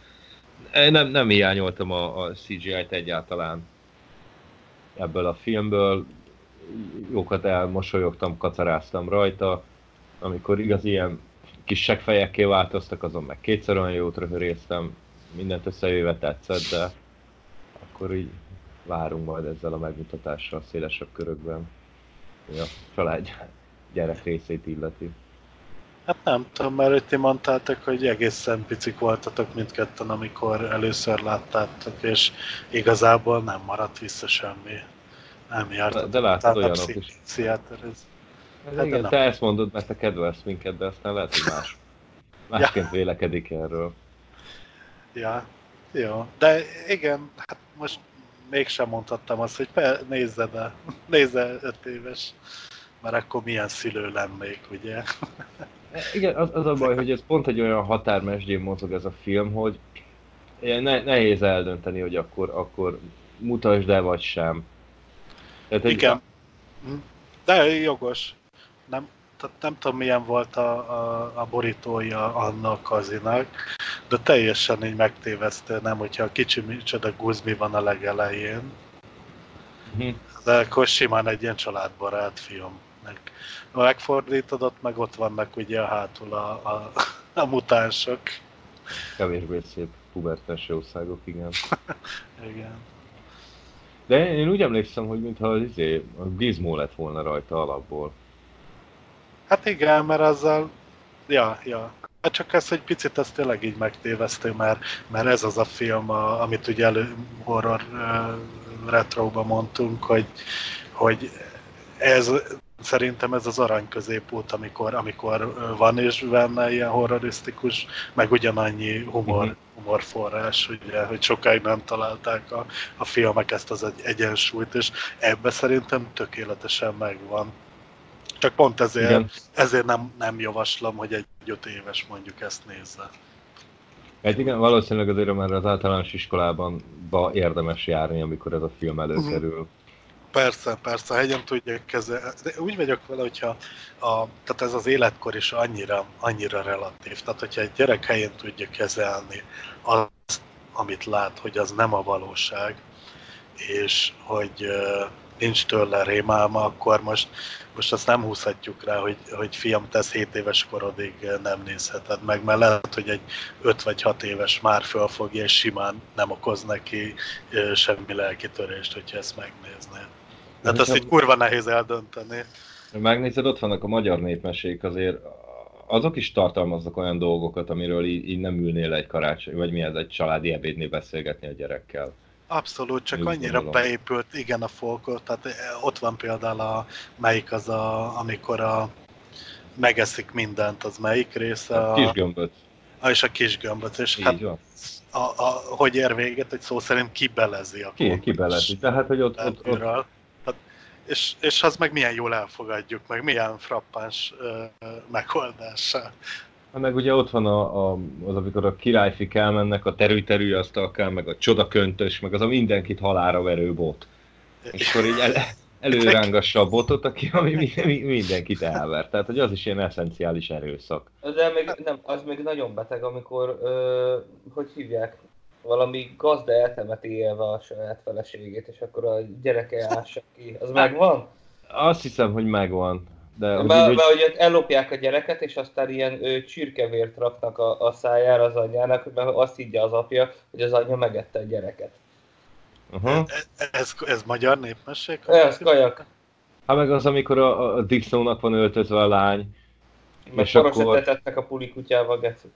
nem, nem hiányoltam a, a CGI-t egyáltalán ebből a filmből. Jókat elmosolyogtam, kacaráztam rajta, amikor igaz ilyen kis segfejekké változtak, azon meg kétszer olyan jót röhöréztem, mindent összejöve tetszett, de akkor így várunk majd ezzel a megmutatással szélesebb körökben, hogy a család gyerek részét illeti. Hát nem tudom, mert ti mondtátok, hogy egészen picik voltatok mindketten, amikor először láttátok, és igazából nem maradt vissza semmi. Nem járt. De, de látod olyanok is. Hát, hát igen, te ezt mondod, mert te kedvelsz minket, de aztán lehet, hogy más, másként ja. vélekedik erről. Ja, jó. De igen, hát most mégsem mondhattam azt, hogy pe, nézzed el, nézze öt éves, mert akkor milyen szülő lennék, ugye? Igen, az, az a baj, hogy ez pont egy olyan határmesdjén mozog ez a film, hogy ne, nehéz eldönteni, hogy akkor, akkor mutasd el, vagy sem. Tehát egy Igen. Hm. De jogos. Nem, nem tudom milyen volt a, a, a borítója annak azinak, de teljesen így megtévesztő, nem, hogyha a kicsi micsoda guzmi van a legelején. Hm. De akkor simán egy ilyen családbarát film. Meg, megfordítod, ott meg ott vannak ugye a hátul a, a, a mutánsok. Kevésbé szép pubertás jószágok, igen. igen. De én úgy emlékszem, hogy mintha az izé, a Gizmo lett volna rajta alapból. Hát igen, mert azzal, ja, ja. Hát csak ez egy picit ez tényleg így megtévesztő, mert, mert ez az a film, a, amit ugye elő horror uh, retroba mondtunk, hogy, hogy ez szerintem ez az arany középút, amikor, amikor van és benne ilyen horrorisztikus, meg ugyanannyi humor, mm-hmm. humorforrás, ugye, hogy sokáig nem találták a, a filmek ezt az egy egyensúlyt, és ebbe szerintem tökéletesen megvan. Csak pont ezért, igen. ezért nem, nem javaslom, hogy egy öt éves mondjuk ezt nézze. Hát igen, valószínűleg azért már az általános iskolában ba érdemes járni, amikor ez a film előkerül. Uh-huh. Persze, persze, a hegyen tudják kezelni. Úgy vagyok vele, hogyha a, tehát ez az életkor is annyira, annyira relatív. Tehát, hogyha egy gyerek helyén tudja kezelni azt, amit lát, hogy az nem a valóság, és hogy nincs tőle rémálma, akkor most, most azt nem húzhatjuk rá, hogy, hogy fiam, te 7 éves korodig nem nézheted meg, mert lehet, hogy egy 5 vagy 6 éves már fölfogja, és simán nem okoz neki semmi lelkitörést, hogyha ezt megnézné. Tehát azt így kurva nehéz eldönteni. Megnézed, ott vannak a magyar népmesék, azért azok is tartalmaznak olyan dolgokat, amiről így, így nem ülnél egy karácsony, vagy mi ez, egy családi ebédnél beszélgetni a gyerekkel. Abszolút, csak annyira beépült, igen, a folkot, tehát eh, ott van például a, melyik az a, amikor a megeszik mindent, az melyik része? A, a kis gömböt. A, és a kis gömböt, és Így hát van. A, a, hogy ér véget, hogy szó szerint kibelezi a Ki, kibelezi, de hát, hogy ott, ott, ott, és, és az meg milyen jól elfogadjuk, meg milyen frappáns uh, megoldása. Hát meg ugye ott van a, a, az, amikor a királyfik elmennek, a terű-terű asztalkán, meg a csodaköntös, meg az a mindenkit halára verő bot. És akkor így el, előrángassa a botot, aki ami mindenkit elver. Tehát, hogy az is ilyen eszenciális erőszak. De még, nem, az még nagyon beteg, amikor, ö, hogy hívják, valami gazda eltemeti élve a saját feleségét, és akkor a gyereke ássa ki. Az megvan? Azt hiszem, hogy megvan. De, mert, hogy, mert hogy ellopják a gyereket, és aztán ilyen ő, csirkevért raknak a, a szájára az anyjának, mert azt higgye az apja, hogy az anyja megette a gyereket. Uh-huh. Ez, ez magyar népmesség? Ez kajak. Hát meg az, amikor a, a Dixónak van öltözve a lány. Meg és akkor... a pulikutyával, geci.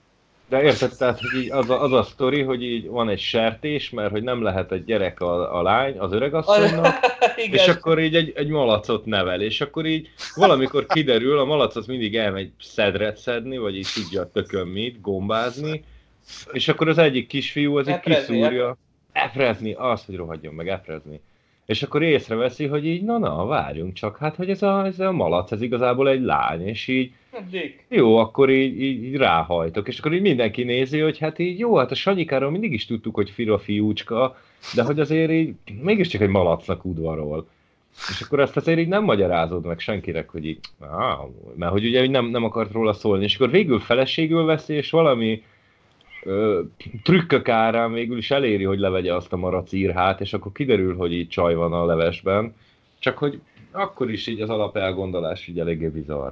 De érted, tehát hogy így az, a, az a sztori, hogy így van egy sertés, mert hogy nem lehet egy gyerek a, a lány, az öregasszonynak, és akkor így egy, egy malacot nevel, és akkor így valamikor kiderül, a malac az mindig elmegy szedret szedni, vagy így tudja a tökön mit, gombázni, és akkor az egyik kisfiú az így kiszúrja, efrezni, az, hogy rohadjon meg, efrezni. És akkor észreveszi, hogy így, na na, várjunk csak, hát hogy ez a, ez a malac, ez igazából egy lány, és így, Dick. jó, akkor így, így, így ráhajtok, és akkor így mindenki nézi, hogy hát így jó, hát a Sanyikáról mindig is tudtuk, hogy fira fiúcska, de hogy azért így mégiscsak egy malacnak udvarol. És akkor ezt azért így nem magyarázod meg senkinek, hogy így, áh, mert hogy ugye nem, nem akart róla szólni, és akkor végül feleségül veszi, és valami ö, trükkök árán végül is eléri, hogy levegye azt a maracírhát, és akkor kiderül, hogy így csaj van a levesben. Csak hogy akkor is így az alapelgondolás így eléggé bizarr.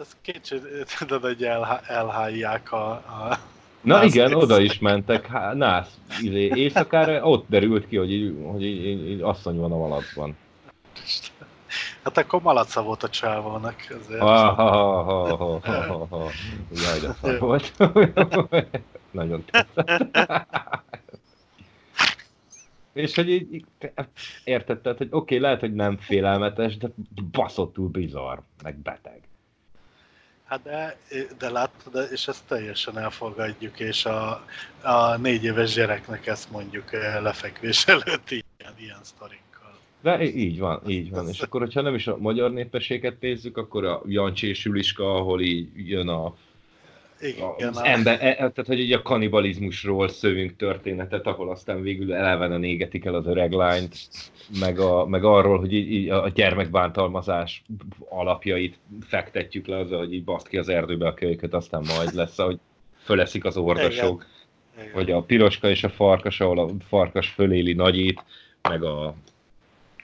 Ez kicsit, tudod, hogy el, elhálják a, a Na igen, részt. oda is mentek, há, nász, izé, éjszakára ott derült ki, hogy, így, hogy így, így, így asszony van a malacban. Hát akkor malaca volt a csávónak. Ezért ha, ha, ha, ha, ha, ha, ha. Jaj, de szar volt. Nagyon. És hogy így, érted, tehát, hogy oké, okay, lehet, hogy nem félelmetes, de baszottul bizarr, meg beteg. Hát de, de látod, és ezt teljesen elfogadjuk, és a, a négy éves gyereknek ezt mondjuk eh, lefekvés előtt ilyen, ilyen sztorikkal. De így van, így van. És akkor, hogyha nem is a magyar népességet nézzük, akkor a Jancsi és Juliska, ahol így jön a igen, az ember, e, tehát hogy így a kanibalizmusról szövünk történetet, ahol aztán végül elevenen égetik el az öreg lányt, meg, a, meg arról, hogy így, így a gyermekbántalmazás alapjait fektetjük le azzal, hogy így baszt ki az erdőbe a kölyköt, aztán majd lesz, hogy föleszik az ordosok. Igen. Igen. Vagy a piroska és a farkas, ahol a farkas föléli nagyít, meg a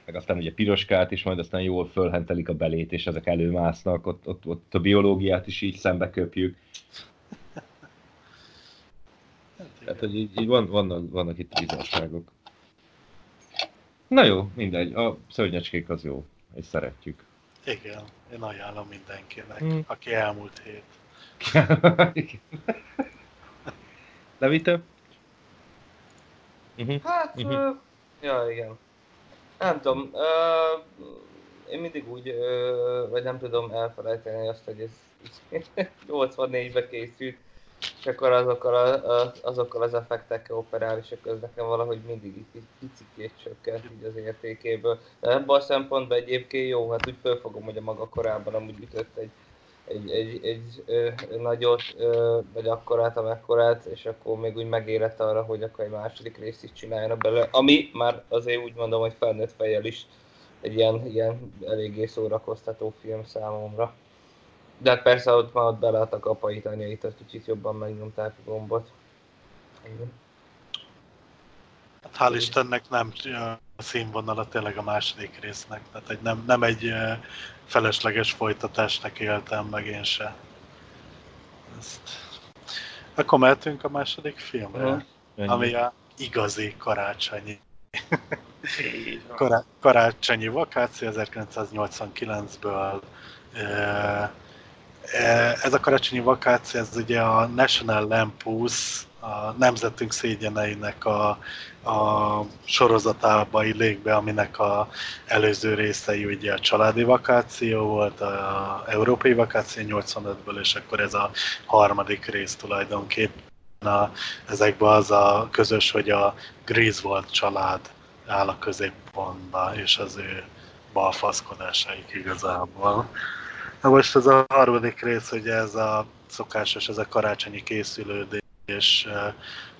meg aztán ugye piroskát is, majd aztán jól fölhentelik a belét, és ezek előmásznak, ott, ott, ott a biológiát is így szembe köpjük. Tehát, hogy így, így van, vannak, vannak itt bizonságok. Na jó, mindegy, a szörnyecskék az jó, és szeretjük. Igen, én ajánlom mindenkinek, hmm. aki elmúlt hét. Levite? Uh-huh. Hát, uh-huh. ja igen. Nem tudom, uh, én mindig úgy, uh, vagy nem tudom elfelejteni azt, hogy ez 84-ben készült, és akkor azokkal, a, azokkal az effektekkel operál, és akkor ez nekem valahogy mindig így picikét csökkent így az értékéből. De ebből a szempontból egyébként jó, hát úgy fölfogom, hogy a maga korában amúgy ütött egy, egy, egy, egy ö, nagyot, ö, vagy akkorát, amekkorát, és akkor még úgy megérett arra, hogy akkor egy második részt is csináljanak belőle, ami már azért úgy mondom, hogy felnőtt fejjel is egy ilyen, ilyen eléggé szórakoztató film számomra. De hát persze ott már ott beleadtak apait, anyait, azt kicsit jobban megnyomták a gombot. Hát hál' Istennek nem színvonala tényleg a második résznek. Tehát egy nem, nem egy felesleges folytatásnak éltem meg én se. Ezt. Akkor mehetünk a második filmre, uh, ami a igazi karácsonyi. Kará- karácsonyi vakáció 1989-ből. Ez a karácsonyi vakáció, ez ugye a National Lampoon's a Nemzetünk szégyeneinek a, a sorozatába illék be, aminek a előző részei ugye a családi vakáció volt, a európai vakáció 85-ből, és akkor ez a harmadik rész tulajdonképpen. A, ezekben az a közös, hogy a Griswold család áll a középpontba, és az ő balfaszkodásaik igazából. Na most ez a harmadik rész, hogy ez a szokásos, ez a karácsonyi készülődés, és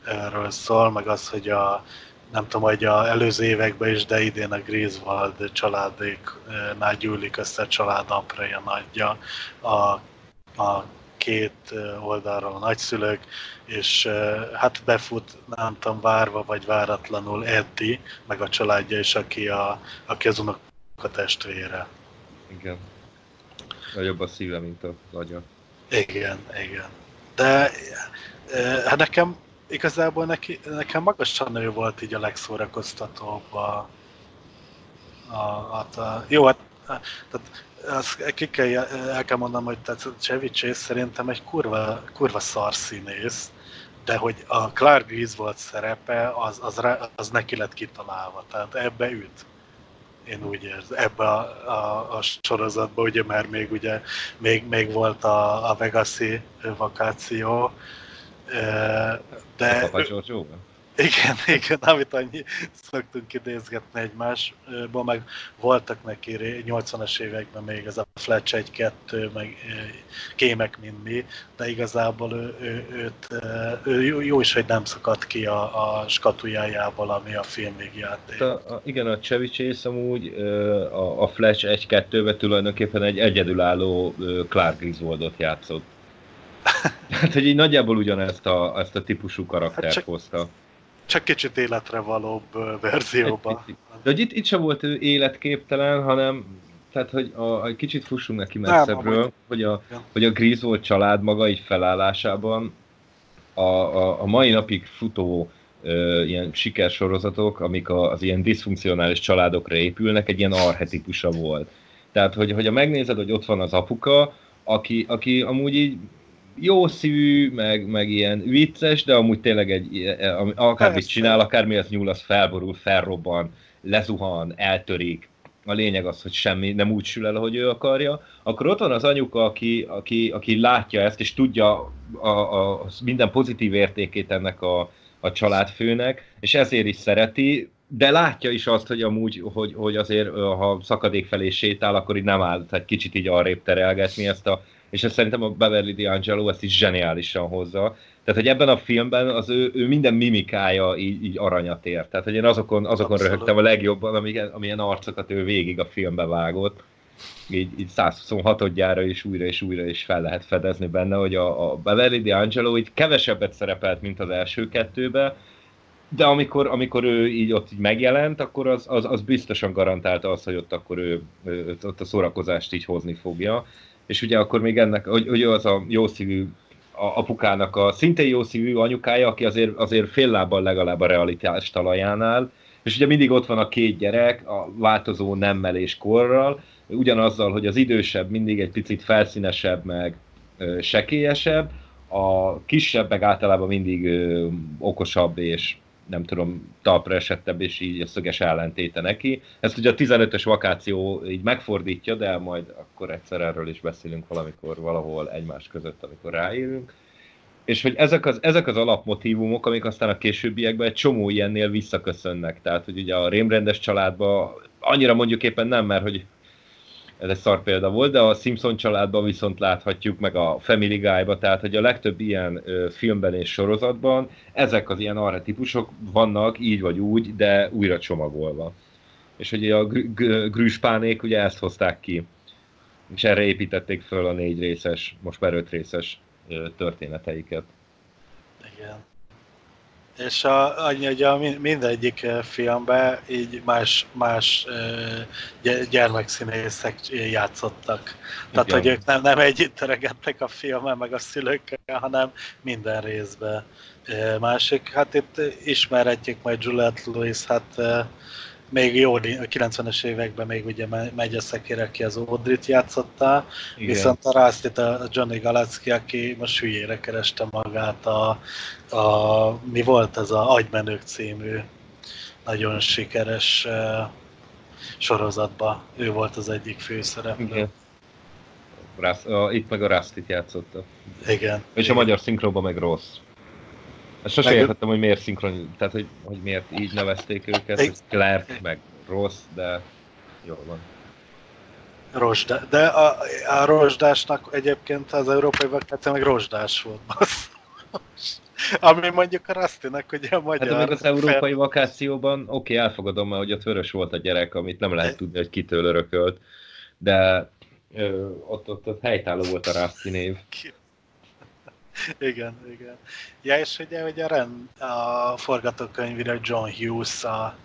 erről szól, meg az, hogy a, nem tudom, hogy a előző években is, de idén a Griswold családéknál gyűlik össze a család Ampreja nagyja, a, a két oldalról a nagyszülők, és hát befut, nem tudom, várva vagy váratlanul Eddi, meg a családja is, aki, a, aki az unoka testvére. Igen. Nagyobb a szíve, mint az agya. Igen, igen. De Hát nekem igazából neki, nekem magasan ő volt így a legszórakoztatóbb a, a, a, a jó, hát, tehát azt ki kell, el kell mondanom, hogy tehát Chevy szerintem egy kurva, kurva szar színész, de hogy a Clark Griswold szerepe, az, az, az neki lett kitalálva, tehát ebbe üt. Én úgy érzem, ebbe a, a, a sorozatba, ugye, mert még ugye, még, még volt a, a Vegas-i vakáció, de... A Giorgio? Igen, igen, amit annyi szoktunk idézgetni egymásból, meg voltak neki 80-as években még ez a Fletch 1-2, meg kémek, mint mi, de igazából ő, ő, őt, ő jó is, hogy nem szakadt ki a, a skatujájából, ami a filmvégjáték. A, a, igen, a Chevy Chase amúgy a, a Flash 1-2-ben tulajdonképpen egy egyedülálló Clark Griswoldot játszott. Hát, hogy így nagyjából ugyanezt a, ezt a típusú karaktert hát csak, hozta. Csak kicsit életre valóbb verzióban. De hogy itt, itt sem volt ő életképtelen, hanem tehát, hogy a, a kicsit fussunk neki messzebbről, Nem, hogy, a, hogy a Griswold család maga így felállásában a, a, a mai napig futó ö, ilyen sikersorozatok, amik a, az ilyen diszfunkcionális családokra épülnek, egy ilyen arhetipusa volt. Tehát, hogy, hogy a megnézed, hogy ott van az apuka, aki, aki amúgy így jó szívű, meg, meg ilyen vicces, de amúgy tényleg egy, akármit csinál, akármi az nyúl, az felborul, felrobban, lezuhan, eltörik. A lényeg az, hogy semmi nem úgy sül el, ahogy ő akarja. Akkor ott van az anyuka, aki, aki, aki látja ezt, és tudja a, a minden pozitív értékét ennek a, a családfőnek, és ezért is szereti, de látja is azt, hogy amúgy, hogy, hogy azért, ha szakadék felé sétál, akkor így nem áll, tehát kicsit így arrébb terelgetni ezt a és ezt szerintem a Beverly D'Angelo ezt is zseniálisan hozza. Tehát, hogy ebben a filmben az ő, ő minden mimikája így, így aranyat ér. Tehát, hogy én azokon, azokon röhögtem a legjobban, amilyen, amilyen arcokat ő végig a filmbe vágott. Így, így 126-gyára is újra és újra is fel lehet fedezni benne, hogy a, a Beverly D'Angelo így kevesebbet szerepelt, mint az első kettőbe, de amikor, amikor ő így ott így megjelent, akkor az, az, az biztosan garantálta azt, hogy ott akkor ő, ő ott a szórakozást így hozni fogja és ugye akkor még ennek, hogy, hogy az a jószívű a apukának a szintén jószívű anyukája, aki azért, azért fél lábbal legalább a realitás talajánál, és ugye mindig ott van a két gyerek, a változó nemmel és korral, ugyanazzal, hogy az idősebb mindig egy picit felszínesebb, meg ö, sekélyesebb, a kisebb meg általában mindig ö, okosabb és nem tudom, talpra esettebb, és így a szöges ellentéte neki. Ezt ugye a 15-ös vakáció így megfordítja, de majd akkor egyszer erről is beszélünk valamikor valahol egymás között, amikor ráérünk. És hogy ezek az, ezek az alapmotívumok, amik aztán a későbbiekben egy csomó ilyennél visszaköszönnek. Tehát, hogy ugye a rémrendes családban annyira mondjuk éppen nem, mert hogy ez egy szar példa volt, de a Simpson családban viszont láthatjuk, meg a Family Guy-ba, tehát hogy a legtöbb ilyen ö, filmben és sorozatban ezek az ilyen arhetipusok vannak így vagy úgy, de újra csomagolva. És hogy a grűspánék ugye ezt hozták ki, és erre építették föl a négy részes, most már öt részes ö, történeteiket. Igen. És a, annyi, hogy a mindegyik eh, filmben így más, más eh, gyermekszínészek játszottak. Tehát, Igen. hogy ők nem, nem együtt töregettek a filmen, meg a szülőkkel, hanem minden részben. Eh, másik, hát itt ismerhetjük majd Juliette Lewis, hát még jó, a 90-es években még ugye megy a aki az Audrey-t játszotta, Igen. viszont a Rastit a Johnny Galacki, aki most hülyére kereste magát a, a mi volt ez a Agymenők című nagyon sikeres uh, sorozatban. Ő volt az egyik főszereplő. Igen. Rász, a, itt meg a Rastit játszotta. Igen. És igen. a magyar szinkronban meg rossz. Sose meg... értettem, hogy miért szinkron, tehát hogy, hogy miért így nevezték őket, hogy Clark, meg rossz, de jó van. Rosda. De a, a rozsdásnak egyébként az európai vakáció meg rozsdás volt. Ami mondjuk a Rastinak, hogy a magyar... Hát meg az európai fel... vakációban, oké, okay, elfogadom, mert hogy ott vörös volt a gyerek, amit nem lehet tudni, hogy kitől örökölt, de ö, ott, ott, ott helytálló volt a Rasti név. Igen, igen. Ja, és ugye, ugye a, rend, a forgatókönyvire John Hughes a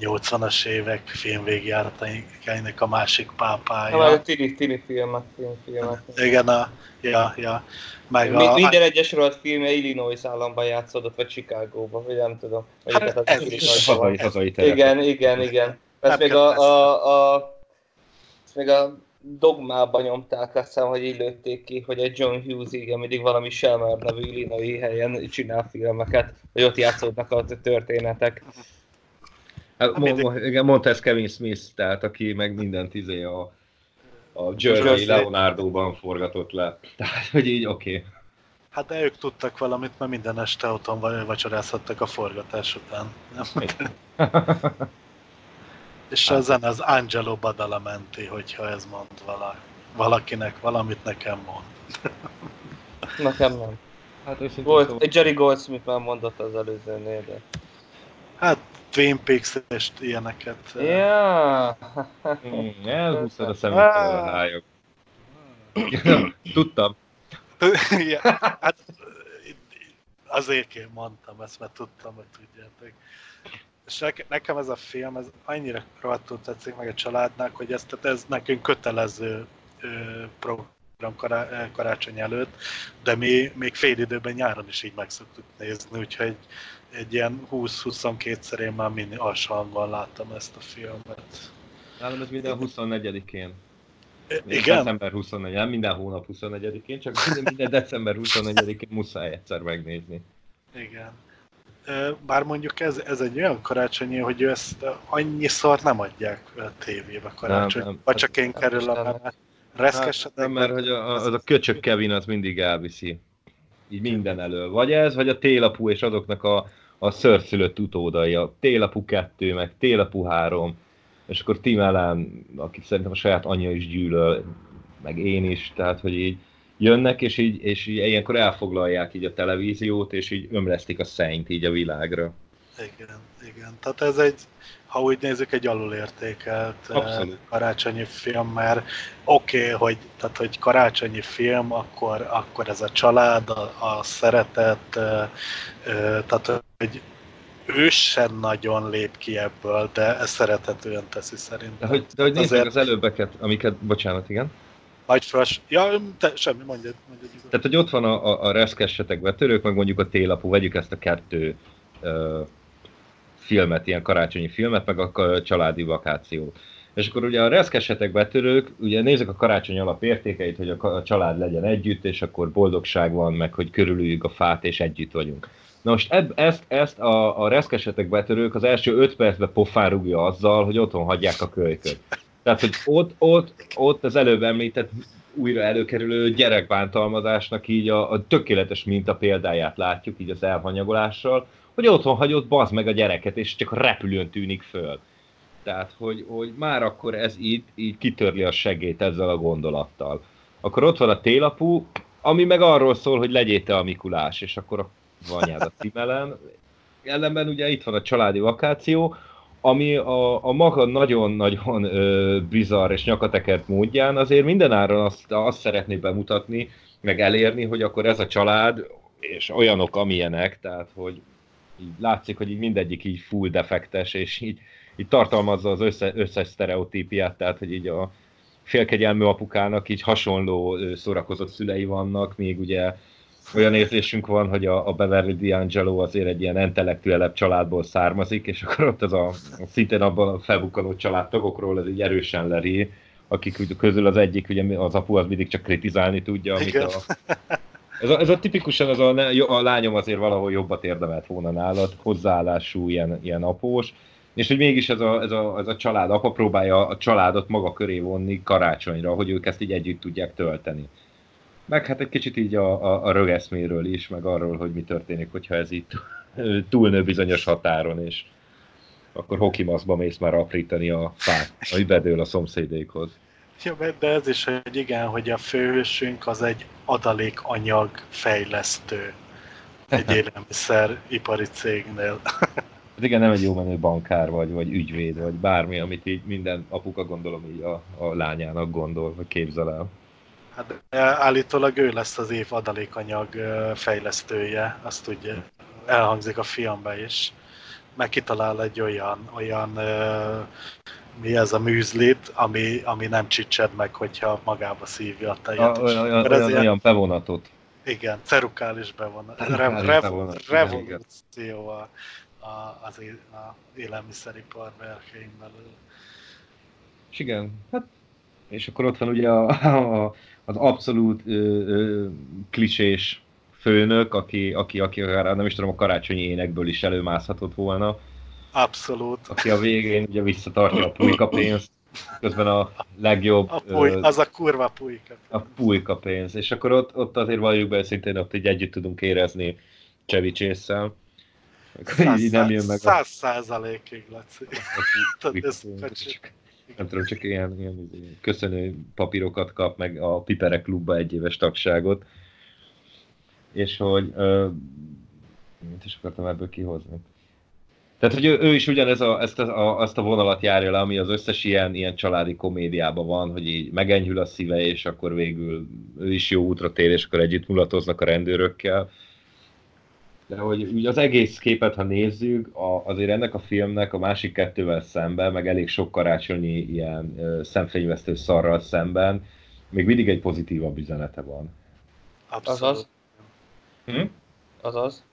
80-as évek filmvégjárataink a másik pápája. Na, a tini, tini filmek, filmfilmek. Igen, a, ja, ja. Meg a, minden egyes sorot filmje Illinois államban játszódott, vagy Chicago-ban, vagy nem tudom. Hát ez, ez is hazai, hazai Igen, igen, igen. Ez még a, a, a, még a dogmában nyomták, azt hiszem, hogy így lőtték ki, hogy egy John Hughes igen, mindig valami Shelmer nevű Illinois helyen csinál filmeket, hogy ott játszódnak a történetek. Hát, igen, mondta ez Kevin Smith, tehát aki meg mindent izé a, a Jersey Leonardo-ban forgatott le. Tehát, hogy így oké. Okay. Hát de ők tudtak valamit, mert minden este otthon vacsorázhattak a forgatás után. És hát. a zene az Angelo Badalamenti, hogyha ez mond vala, valakinek, valamit nekem mond. nekem nem. Hát Volt, szóval... egy Jerry Goldsmith már mondott az előzőnél, de... Hát Twin Peaks és ilyeneket. Ja. Elhúztad a szemét a hályok. Tudtam. ja, hát azért én mondtam ezt, mert tudtam, hogy tudjátok. És nekem ez a film, ez annyira rohadtul tetszik meg a családnak, hogy ez, tehát ez nekünk kötelező program kará, karácsony előtt, de mi még fél időben nyáron is így meg szoktuk nézni, úgyhogy egy ilyen 20-22-szer én már mini alsóhangban láttam ezt a filmet. Nálam ez minden 24-én. Igen? December 24 nem minden hónap 24-én, csak minden december 24-én muszáj egyszer megnézni. Igen. Bár mondjuk ez, ez egy olyan karácsonyi, hogy ezt annyiszor nem adják a tévébe karácsony. Nem, nem. Vagy csak én kerül a reszkesetek. Nem, mert hogy a, az a köcsök Kevin az mindig elviszi. Így minden elől. Vagy ez, vagy a télapú és azoknak a, a szörszülött utódai, a télapú 2, meg télapú 3, és akkor Tim Allen, akit szerintem a saját anyja is gyűlöl, meg én is, tehát hogy így jönnek, és így, és így ilyenkor elfoglalják így a televíziót, és így ömlesztik a szennyt így a világra. Igen, igen. Tehát ez egy, ha úgy nézzük, egy alulértékelt eh, Abszolút. karácsonyi film, mert oké, okay, hogy, tehát, hogy karácsonyi film, akkor, akkor ez a család, a, a szeretet, e, e, tehát hogy ő sem nagyon lép ki ebből, de ez szerethetően teszi szerintem. De hogy, de hogy nézzük Azért... az előbbeket, amiket, bocsánat, igen? Nagy ja, te, semmi, mondjad, mondjad. Tehát, hogy ott van a, a, a reszkessetek betörők, meg mondjuk a télapú, vegyük ezt a kettő uh, filmet, ilyen karácsonyi filmet, meg a családi vakáció. És akkor ugye a reszkesetek betörők, ugye nézzük a karácsony alapértékeit, hogy a család legyen együtt, és akkor boldogság van, meg hogy körülüljük a fát, és együtt vagyunk. Na most eb, ezt, ezt a, a reszkesetek betörők az első öt percben pofán rúgja azzal, hogy otthon hagyják a kölyköt. Tehát, hogy ott, ott, ott az előbb említett újra előkerülő gyerekbántalmazásnak így a, a tökéletes minta példáját látjuk, így az elhanyagolással, hogy otthon hagyott bazd meg a gyereket, és csak a repülőn tűnik föl. Tehát, hogy, hogy már akkor ez így, így kitörli a segét ezzel a gondolattal. Akkor ott van a télapú, ami meg arról szól, hogy legyél te a Mikulás, és akkor a anyád a cimelen. Ellenben ugye itt van a családi vakáció, ami a, a maga nagyon-nagyon bizarr és nyakatekert módján azért mindenáron azt, azt szeretné bemutatni, meg elérni, hogy akkor ez a család, és olyanok amilyenek, tehát hogy így látszik, hogy így mindegyik így full defektes, és így, így tartalmazza az össze, összes sztereotípiát, tehát hogy így a félkegyelmű apukának így hasonló szórakozott szülei vannak, még ugye olyan érzésünk van, hogy a, a Beverly D'Angelo azért egy ilyen intellektuelebb családból származik, és akkor ott az a, szintén abban a felbukkanó családtagokról ez így erősen leri, akik közül az egyik, ugye az apu az mindig csak kritizálni tudja, amit a, ez a, ez a tipikusan az a, a lányom azért valahol jobbat érdemelt volna nálad, hozzáállású ilyen, ilyen após, és hogy mégis ez a, ez, a, ez a család, apa próbálja a családot maga köré vonni karácsonyra, hogy ők ezt így együtt tudják tölteni. Meg hát egy kicsit így a, a, a rögeszméről is, meg arról, hogy mi történik, hogyha ez itt túlnő bizonyos határon, és akkor hokimaszba mész már aprítani a fát, hogy bedől a szomszédékhoz. Ja, de ez is, hogy igen, hogy a főhősünk az egy adalékanyag fejlesztő egy élelmiszeripari cégnél. Hát igen, nem egy jó menő bankár vagy, vagy ügyvéd, vagy bármi, amit így minden apuka gondolom így a, a lányának gondol, vagy képzel el. Hát állítólag ő lesz az év adalékanyag fejlesztője, azt ugye elhangzik a filmben is. Meg kitalál egy olyan, olyan mi ez a műzlit, ami, ami nem csicsed meg, hogyha magába szívja a tejet. A, olyan, olyan, olyan, olyan bevonatot. Igen, cerukális bevonat. Rev, rev, revolúció a, a, az a élelmiszeripar berkein belül. És igen, hát és akkor ott van ugye a, a, az abszolút ö, ö, klisés főnök, aki, aki, aki akár nem is tudom, a karácsonyi énekből is előmászhatott volna. Abszolút. Aki a végén ugye visszatartja a pulyka pénzt, közben a legjobb... A puly, az a kurva pulyka pénz. A pulyka pénz, és akkor ott, ott azért valljuk be, szintén ott így együtt tudunk érezni Csevicsésszel. Száz, nem jön meg Száz százalékig, Laci. Nem tudom, csak ilyen, ilyen köszönő papírokat kap, meg a Piperek klubba egy éves tagságot. És hogy... mit is akartam ebből kihozni? Tehát, hogy ő, ő is ugyanez a, ezt a, azt a vonalat járja le, ami az összes ilyen, ilyen családi komédiában van, hogy így megenyhül a szíve, és akkor végül ő is jó útra tér, és akkor együtt mulatoznak a rendőrökkel. De hogy úgy az egész képet, ha nézzük, a, azért ennek a filmnek a másik kettővel szemben, meg elég sok karácsonyi ilyen ö, szemfényvesztő szarral szemben, még mindig egy pozitívabb üzenete van. Abszolút. Azaz? Hm? Azaz?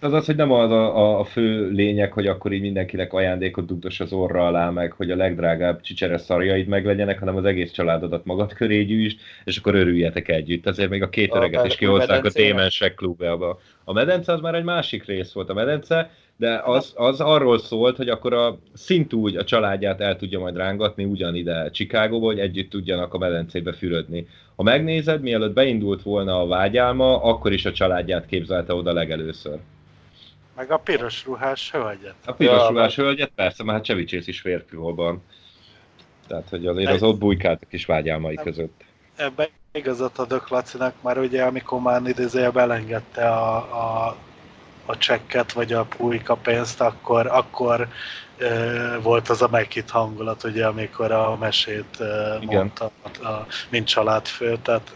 Az az, hogy nem az a, a, fő lényeg, hogy akkor így mindenkinek ajándékot dugdos az orra alá, meg hogy a legdrágább csicseres szarjaid meglegyenek, hanem az egész családodat magad köré gyűjtsd, és akkor örüljetek együtt. Azért még a két a öreget is kihozták a Témensek klubjába. A medence az már egy másik rész volt. A medence de az, az arról szólt, hogy akkor a szintúgy a családját el tudja majd rángatni ugyanide Csikágóba, hogy együtt tudjanak a medencébe fürödni. Ha megnézed, mielőtt beindult volna a vágyálma, akkor is a családját képzelte oda legelőször. Meg a piros ruhás hölgyet. A piros ja, ruhás hölgyet, persze, mert hát Csevicsész is férfiholban. Tehát, hogy azért az ott bujkált a kis vágyálmai között. Ebben igazat adok Lacinak, már ugye amikor már idézőjebb elengedte a, a, a csekket, vagy a pulyka pénzt, akkor, akkor e, volt az a meghitt hangulat, ugye, amikor a mesét e, Igen. mondta, a, mint családfő, tehát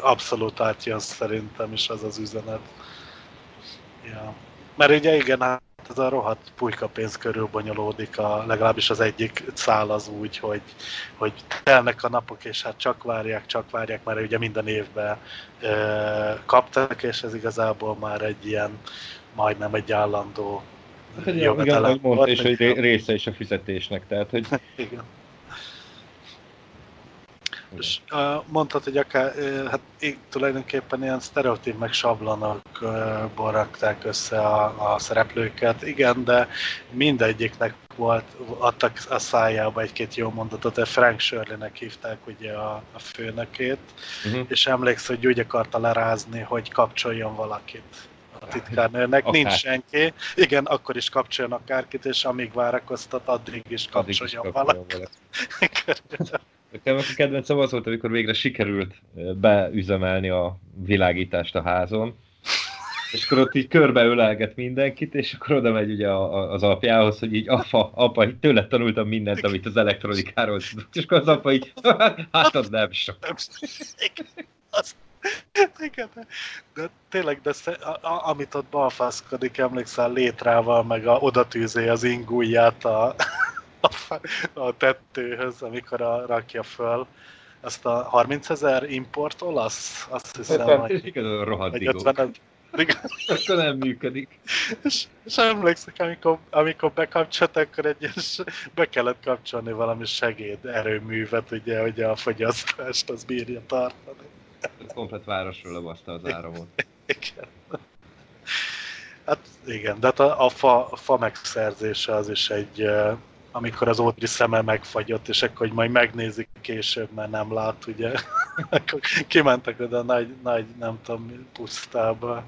abszolút átjön szerintem is az az üzenet. Ja. Mert ugye igen, hát ez a rohadt pulykapénz körül bonyolódik, a, legalábbis az egyik szál az úgy, hogy, hogy telnek a napok, és hát csak várják, csak várják, mert ugye minden évben e, kaptak, és ez igazából már egy ilyen, majdnem egy állandó hát, igen, igen, mondta, és hogy része is a fizetésnek, tehát hogy igen. És uh, mondtad, hogy akár, uh, hát így, tulajdonképpen ilyen sztereotíp meg sablonokból rakták össze a, a szereplőket, igen, de mindegyiknek volt, adtak a szájába egy-két jó mondatot, de Frank Shirley-nek hívták ugye a, a főnökét, uh-huh. és emléksz, hogy úgy akarta lerázni, hogy kapcsoljon valakit a titkárnőnek, Akár. nincs senki. Igen, akkor is kapcsoljon akárkit, és amíg várakoztat, addig is kapcsoljon, addig is kapcsoljon valakit. Nekem a kedvencem az volt, amikor végre sikerült beüzemelni a világítást a házon, és akkor ott így körbe ölelget mindenkit, és akkor oda megy ugye az apjához, hogy így apa, apa, így tőle tanultam mindent, amit az elektronikáról tudott, és akkor az apa így, hát az nem sok. Igen, de, de tényleg, de sze, a, a, amit ott balfaszkodik, emlékszel létrával, meg a, oda tűzi az ingújját a, a, a tettőhöz, amikor a, rakja föl. Azt a 30 ezer import olasz, azt hiszem, Hát, hogy, igen, rohadt digók. 50 igen. Akkor nem működik. És, és emlékszek, amikor, amikor bekapcsolt, akkor egy ilyen s- be kellett kapcsolni valami segéd erőművet, ugye, hogy a fogyasztást az bírja tartani. Komplet városról levaszta az áramot. Igen. Hát igen, de hát a, a, fa, a fa megszerzése az is egy, amikor az Audrey szeme megfagyott, és akkor hogy majd megnézik később, mert nem lát, ugye. akkor kimentek oda a nagy, nagy, nem tudom, pusztába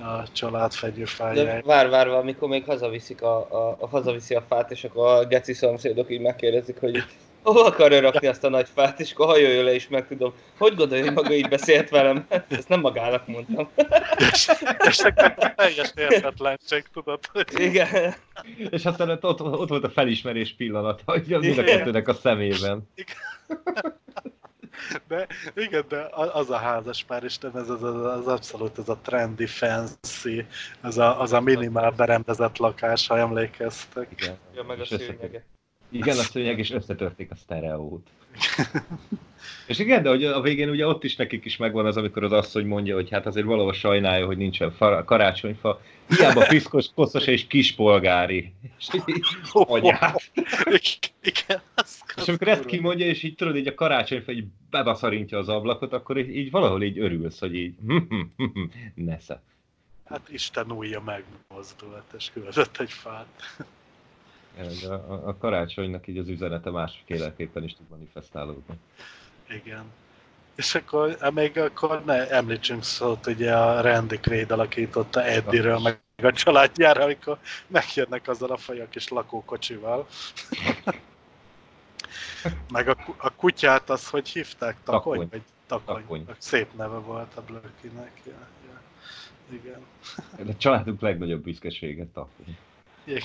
a család De fegyőfájára. vár, várva, amikor még hazaviszik a, a, a, hazaviszi a fát, és akkor a geci szomszédok így megkérdezik, hogy hova akarja rakni azt a nagy fát, és akkor hajoljon le, és megtudom, hogy gondolja, hogy maga így beszélt velem? Ezt nem magának mondtam. És, és akkor teljes értetlenség, tudod, hogy Igen. És aztán ott, ott, ott volt a felismerés pillanata, hogy mind a kettőnek a szemében. De igen, de az a házas pár Isten, ez az, az, az abszolút ez a trendy, fancy, az a, az a minimál berendezett lakás, ha emlékeztek. Igen, Ja, meg a És szőnyege. Igen, a szőnyeg, és összetörték a sztereót. És igen, de hogy a végén ugye ott is nekik is megvan az, amikor az asszony mondja, hogy hát azért valahol sajnálja, hogy nincsen fa, karácsonyfa. Hiába piszkos, koszos és kispolgári. És, így, anyát. Igen, és amikor ezt kimondja, és így tudod, így a karácsonyfa így bebaszarintja az ablakot, akkor így, így valahol így örülsz, hogy így nesze. Hát Isten újja megmozdult, és küldött egy fát. De A, a, a karácsonynak így az üzenete másféleképpen is tud manifestálódni. Igen. És akkor, hát még akkor ne említsünk szót, ugye a Randy Quaid alakította Eddie-ről, meg a családjára, amikor megjönnek azzal a fajak kis lakókocsival. meg a, a kutyát, az hogy hívták? Takony? Takony. Vagy takony. Takony. Szép neve volt a Blökinek. Ja, ja. Igen. De a családunk legnagyobb büszkeséget takony. Igen.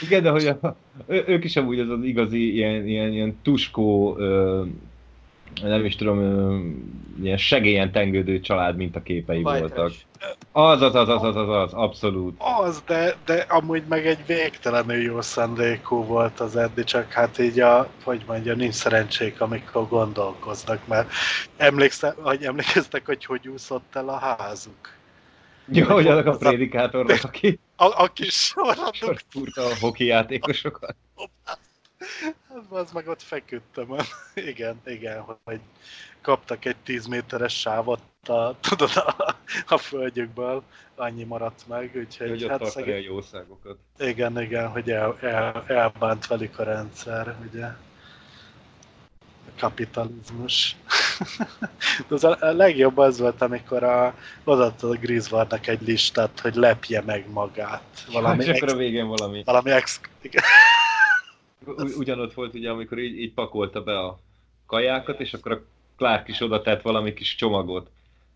Igen, de hogy a, ő, ők is amúgy az az igazi ilyen, ilyen, ilyen tuskó, ö, nem is tudom, ö, ilyen segélyen tengődő család mint a képei White voltak. Az, az, az, az, az, az, az, abszolút. Az, de, de amúgy meg egy végtelenül jó szándékú volt az Eddi, csak hát így a, hogy mondja, nincs szerencsék, amikor gondolkoznak, mert emlékszem, hogy emlékeztek, hogy hogy úszott el a házuk. Jó, hogy annak a prédikátornak, aki A, a kis sorraduk, sorfúrta a hoki játékosokat. az meg ott feküdtem. Igen, igen, hogy kaptak egy 10 méteres sávot a, tudod, a, a földjükből, annyi maradt meg, úgyhogy Hogy hát a szegény, jószágokat. igen, igen, hogy el, el, elbánt velük a rendszer, ugye. A kapitalizmus. De az a, a legjobb az volt, amikor a, odaadta a Grisvardnak egy listát, hogy lepje meg magát. Valami, akkor ex, a végén valami. valami ex. U- ugyanott volt ugye, amikor így, így pakolta be a kajákat, és akkor a Clark is oda tett valami kis csomagot.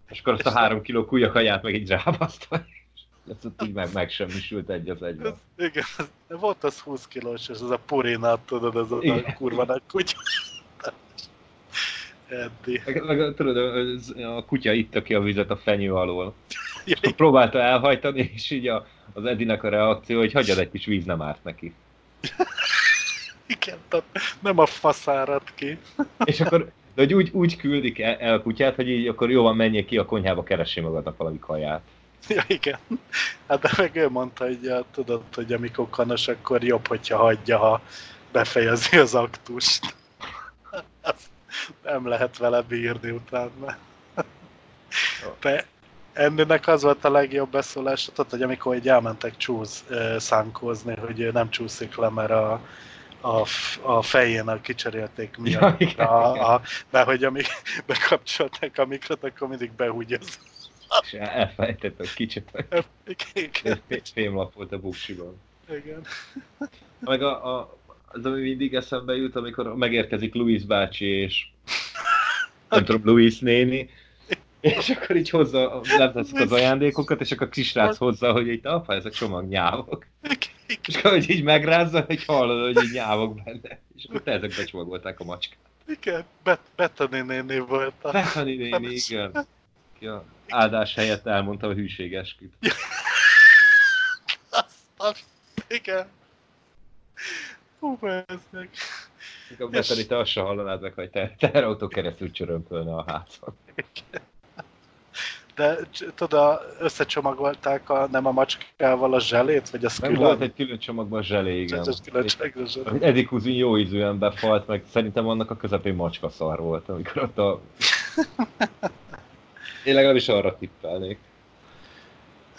És akkor azt a három kiló kaját meg így rábaszta. Ezt ott így meg, megsemmisült egy az egyben. Igen, volt az 20 kilós, és az a Purina, tudod, az a kurva nagy kutya. Eddi. Meg, meg tudod, a kutya itta ki a vizet a fenyő alól. Próbálta elhajtani, és így a, az Edinek a reakció, hogy hagyjad egy kis víz, nem árt neki. igen, tehát nem a faszárad ki. És akkor, de hogy úgy, úgy küldik el, el a kutyát, hogy így akkor jó van, menjél ki a konyhába, keressé magadnak valami kaját. Ja, igen. Hát de meg ő mondta, hogy ja, tudod, hogy amikor kanos, akkor jobb, hogyha hagyja, ha befejezi az aktust. Azt nem lehet vele bírni utána. De ennek az volt a legjobb beszólás, tudod, hogy amikor így elmentek csúsz szánkózni, hogy nem csúszik le, mert a, a, a fejének kicserélték Ja, miatt. igen, a, a, mert hogy amíg bekapcsolták a mikrot, akkor mindig behúgyoz. És el- elfelejtett, hogy kicsit, fémlap volt a buksiban. igen. Meg a, a, az, ami mindig eszembe jut, amikor megérkezik Louis bácsi, és nem tudom, Louis néni, és akkor így hozza, leteszik az ajándékokat, és akkor a kisrác hozza, hogy itt, apa, ezek csomag nyávok. És akkor hogy így megrázza, hogy hallod, hogy így nyávok benne. És akkor te ezek becsomagolták a macskát. Igen, Bet Bethany néni volt. A... Bethany néni, igen. Ja, áldás helyett elmondta a hűségesküt. Azt, azt, igen. Hú, ez meg. A Bethany, te azt se hallanád meg, hogy te teherautó keresztül csörömpölne a házon. De tudod, összecsomagolták a, nem a macskával a zselét, vagy Nem külön? volt egy külön csomagban zselé, igen. Ez külön zselé. Eddie Kuzin jó ízűen befalt, meg szerintem annak a közepén macska szar volt, amikor ott a... Én legalábbis arra tippelnék.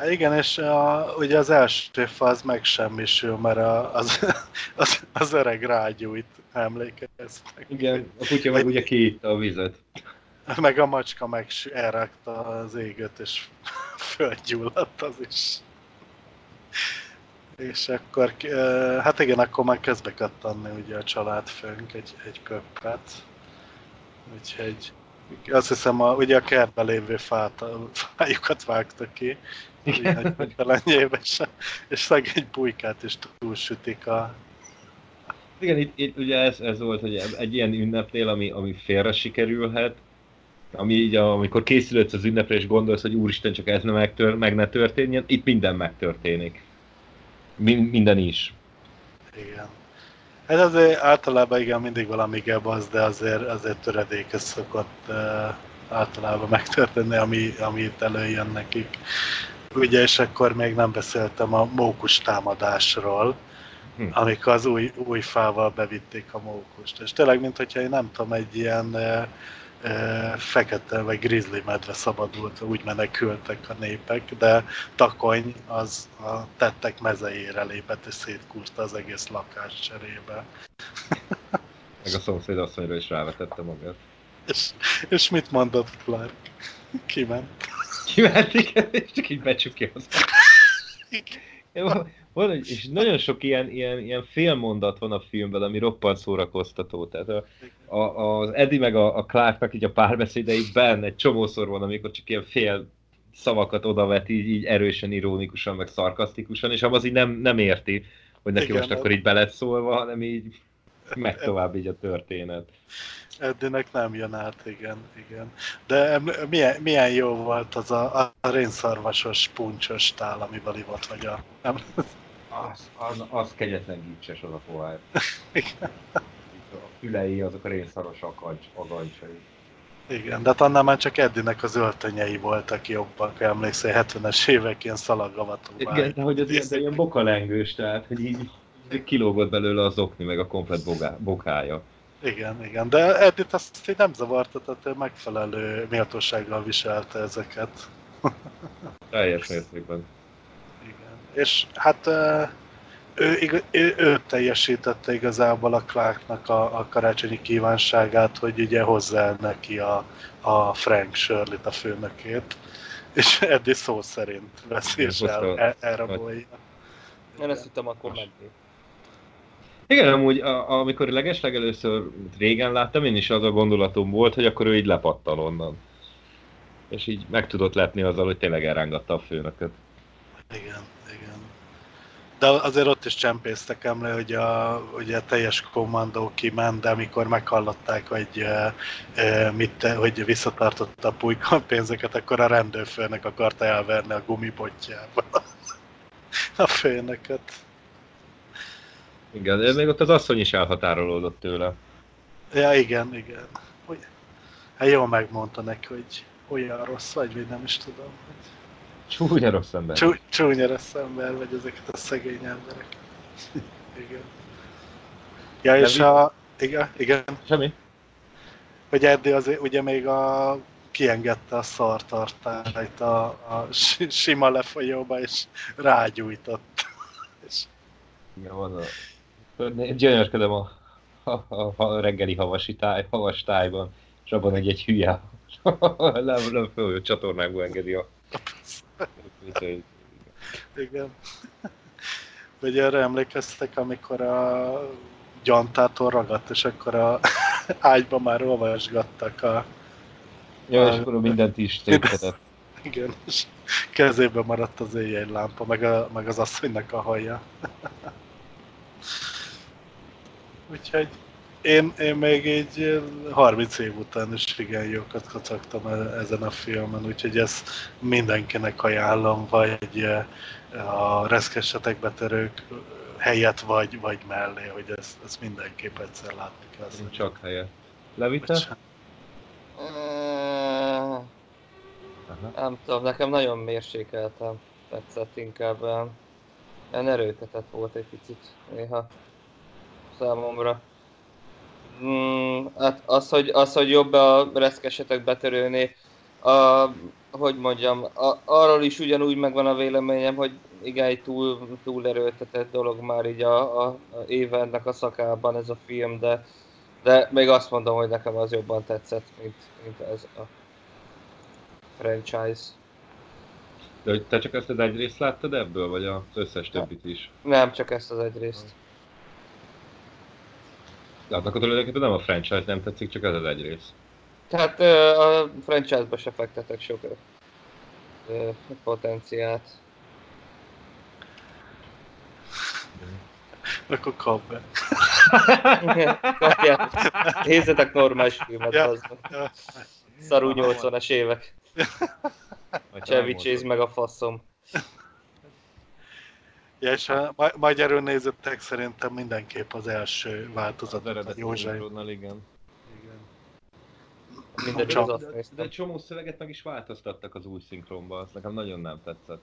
Hát igen, és a, ugye az első fa az megsemmisül, mert a, az, az, az öreg rágyújt, emlékeztek. Igen, a kutya meg ugye kiitta a vizet. Meg a macska meg elrakta az égőt, és földgyulladt az is. És akkor, hát igen, akkor már kezd bekattanni ugye a családfőnk egy, egy köppet. Úgyhogy azt hiszem, a, ugye a kertben lévő fát, a fájukat vágta ki, Igen. hogy lenyébe se, és szegény pulykát is túlsütik a... Igen, itt, itt ugye ez, ez volt, hogy egy ilyen ünnepnél, ami, ami félre sikerülhet, ami így, a- amikor készülődsz az ünnepre, és gondolsz, hogy úristen, csak ez ne megtör, meg ne történjen, itt minden megtörténik. Min, minden is. Igen. Ez azért általában igen, mindig valami gebasz, de azért, azért töredékes szokott uh, általában megtörténni, ami, ami itt előjön nekik. Ugye, és akkor még nem beszéltem a mókus támadásról, Hm. amikor az új, új fával bevitték a mókust. És tényleg, mint hogyha én nem tudom, egy ilyen uh, uh, fekete vagy grizzly medve szabadult, úgy menekültek a népek, de takony az a tettek mezejére lépett és szétkúrta az egész lakás cserébe. Meg a szomszéd asszonyra is rávetette magát. És, és mit mondott Clark? Kiment. Kimentik, és csak így becsukja az van, és nagyon sok ilyen, ilyen, ilyen félmondat van a filmben, ami roppant szórakoztató. Tehát a, a, az Eddie meg a, a Clarknak így a párbeszédeikben egy csomószor van, amikor csak ilyen fél szavakat odavet, így, így erősen, ironikusan, meg szarkasztikusan, és az így nem, nem érti, hogy neki Igen, most akkor így beleszólva, hanem így meg tovább így a történet. Eddinek nem jön át, igen, igen. De milyen, milyen jó volt az a, a rénszarvasos puncsos tál, amiben ivott vagy a... Nem, Az, az, az kegyetlen gicses az a pohár. A fülei, azok a rénszaros agancs, agancsai. igen, de hát annál már csak Eddinek az öltönyei voltak jobbak, emlékszel, 70-es évek ilyen szalagavató Igen, de hogy az ilyen, de ilyen bokalengős, tehát hogy így kilógott belőle az okni, meg a komplet bogá, bokája. Igen, igen, de Eddit azt így nem zavarta, tehát ő megfelelő méltósággal viselte ezeket. Teljes mértékben. Igen. És hát ő, ig- ő, ő teljesítette igazából a Clarknak a, a karácsonyi kívánságát, hogy ugye hozzá neki a, a Frank shirley a főnökét, és Eddie szó szerint veszi és el, elrabolja. Én ezt hittem akkor meg. Igen, amúgy a, amikor legeslegelőször régen láttam, én is az a gondolatom volt, hogy akkor ő így lepattal onnan. És így meg tudott lepni azzal, hogy tényleg elrángatta a főnököt. Igen, igen. De azért ott is csempésztek emle, hogy a ugye teljes kommandó kiment, de amikor meghallották, hogy, uh, mit, hogy visszatartotta a pulyka pénzeket, akkor a rendőrfőnök akarta elverni a gumibotjába a főnököt. Igen, de még ott az asszony is elhatárolódott tőle. Ja, igen, igen. Hogy, hát jól megmondta neki, hogy olyan rossz vagy, vagy nem is tudom. Hogy Csúnya rossz ember. Csú, csúnya rossz ember, vagy ezeket a szegény embereket. igen. Ja, és a... Igen, igen. Semmi? Hogy Eddie azért ugye még a kiengedte a szartartályt a, a si- sima lefolyóba, és rágyújtott. és Igen, van a... Gyönyörködöm a, a, a, a reggeli havasi táj, havas tájban, és abban egy, egy hülye nem, nem föl, csatornákba engedi a... igen. Vagy erre emlékeztek, amikor a gyantától ragadt, és akkor a ágyba már olvasgattak a... Ja, és akkor mindent is széthetett. Igen, és kezében maradt az éjjel lámpa, meg, a, meg az asszonynak a haja. Úgyhogy én, én még egy 30 év után is igen jókat kacagtam e- ezen a filmen, úgyhogy ezt mindenkinek ajánlom, vagy a reszkesetek betörők helyet vagy, vagy mellé, hogy ezt, ezt mindenképp egyszer látni kell. Csak helyet. Levite? Nem tudom, nekem nagyon mérsékeltem. Tetszett inkább. Ilyen erőtetett volt egy picit néha számomra. Mm, hát az, hogy, az, hogy jobb a reszkesetek betörőni, a, hogy mondjam, a, arról is ugyanúgy megvan a véleményem, hogy igen, egy túl, túl erőltetett dolog már így a, a, a évennek a szakában ez a film, de, de még azt mondom, hogy nekem az jobban tetszett, mint, mint ez a franchise. De te csak ezt az egy részt láttad ebből, vagy az összes többit is? Nem, csak ezt az egy részt. Hát akkor tulajdonképpen nem a franchise nem tetszik, csak ez az egy rész. Tehát a franchise-ba se fektetek sok potenciát. Akkor kap be. Nézzetek normális filmet, ja. az. Ja. Szarú 80-as évek. Chevy Chase meg a faszom. Ja, és a magyarul nézettek szerintem mindenképp az első változat. Az eredeti József. igen. igen. Minden csak, az de, de egy csomó szöveget meg is változtattak az új szinkronba, az nekem nagyon nem tetszett.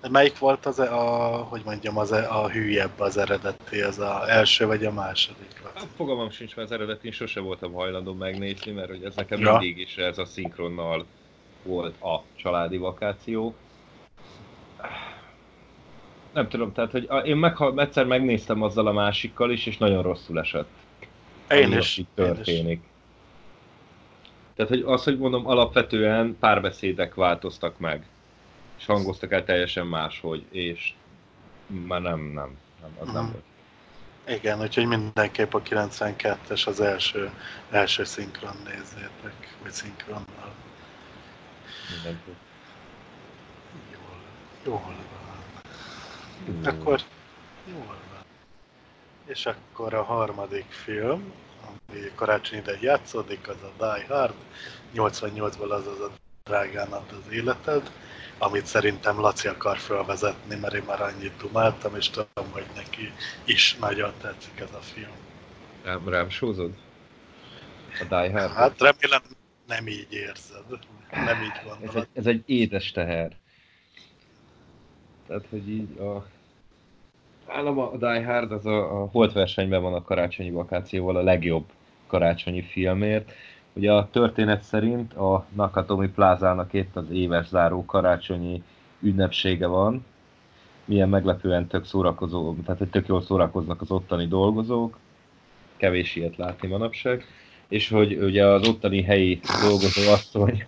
De melyik volt az a, hogy mondjam, az a, a hülyebb az eredeti, az a első vagy a második? Hát, fogalmam sincs, mert az eredeti sose voltam hajlandó megnézni, mert hogy ez nekem ja. mindig is ez a szinkronnal volt a családi vakáció. Nem tudom, tehát hogy én meg, egyszer megnéztem azzal a másikkal is, és nagyon rosszul esett. Én is. Itt történik. Én is. Tehát, hogy az, hogy mondom, alapvetően párbeszédek változtak meg, és hangoztak el teljesen máshogy, és már nem, nem, nem az nem volt. Igen, úgyhogy mindenképp a 92-es az első, első szinkron nézzétek, vagy szinkronnal. Mindenképp. Jól, jól van. Jól. Akkor jól van. És akkor a harmadik film, ami karácsony ide játszódik, az a Die Hard. 88-ból az az a drágán az életed, amit szerintem Laci akar felvezetni, mert én már annyit dumáltam, és tudom, hogy neki is nagyon tetszik ez a film. Rám, rám sózod? A Die Hard? Hát remélem nem így érzed. Nem így van. Ez egy, ez egy édes teher. Tehát, hogy így a... Állam a Die Hard az a, a Holt versenyben van a karácsonyi vakációval a legjobb karácsonyi filmért. Ugye a történet szerint a Nakatomi plázának itt az éves záró karácsonyi ünnepsége van. Milyen meglepően tök szórakozó, tehát hogy tök jól szórakoznak az ottani dolgozók. Kevés ilyet látni manapság. És hogy ugye az ottani helyi dolgozó asszony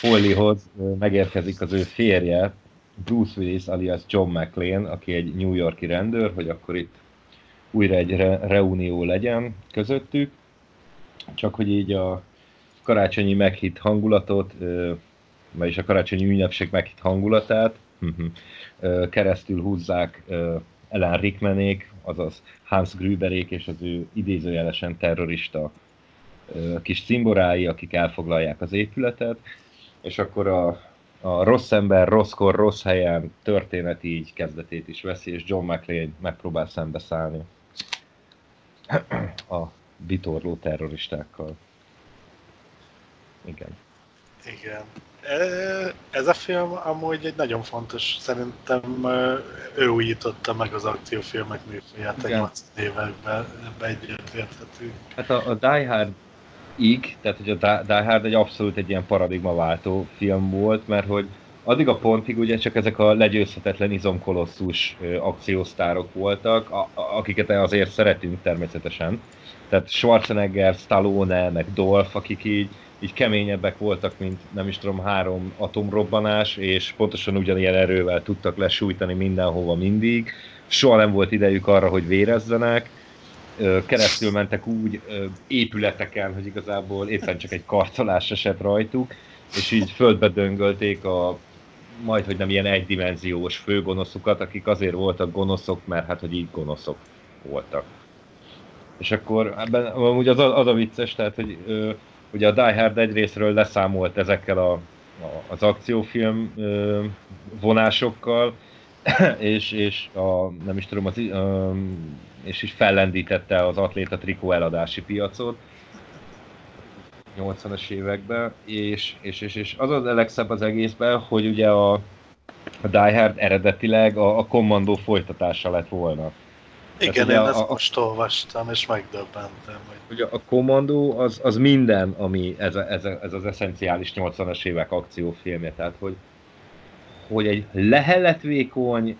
Hollyhoz megérkezik az ő férje, Bruce Willis alias John McLean, aki egy New Yorki rendőr, hogy akkor itt újra egy re- reunió legyen közöttük, csak hogy így a karácsonyi meghitt hangulatot, vagyis a karácsonyi ünnepség meghitt hangulatát keresztül húzzák Ellen Rickmanék, azaz Hans Grüberék és az ő idézőjelesen terrorista kis cimborái, akik elfoglalják az épületet, és akkor a, a rossz ember rosszkor, rossz helyen történet így kezdetét is veszi, és John McClane megpróbál szembeszállni a bitorló terroristákkal. Igen. Igen. Ez a film amúgy egy nagyon fontos, szerintem ő újította meg az akciófilmek műfaját a 80 években, egyetérthetünk. Hát a, a Die Hard ig, tehát hogy a Die Hard egy abszolút egy ilyen paradigmaváltó film volt, mert hogy addig a pontig ugye csak ezek a legyőzhetetlen izomkolosszus akciósztárok voltak, a, akiket azért szeretünk természetesen. Tehát Schwarzenegger, Stallone, meg Dolph, akik így, így keményebbek voltak, mint nem is tudom, három atomrobbanás, és pontosan ugyanilyen erővel tudtak lesújtani mindenhova mindig. Soha nem volt idejük arra, hogy vérezzenek, keresztül mentek úgy épületeken, hogy igazából éppen csak egy karcolás esett rajtuk, és így földbe döngölték a majd, hogy nem ilyen egydimenziós főgonoszukat, akik azért voltak gonoszok, mert hát, hogy így gonoszok voltak. És akkor ebben amúgy az, az a vicces, tehát hogy ö, ugye a Die Hard egyrésztről leszámolt ezekkel a, a, az akciófilm ö, vonásokkal, és, és a, nem is tudom, az, ö, és is fellendítette az atléta trikó eladási piacot 80-as években, és, és, és, és az az legszebb az egészben, hogy ugye a, a Die Hard eredetileg a, a Commando folytatása lett volna. Igen, én a, ezt a, most olvastam, és megdöbbentem. Hogy... Ugye a Commando az, az minden, ami ez, a, ez, a, ez az eszenciális 80-as évek akciófilmje, tehát hogy, hogy egy leheletvékony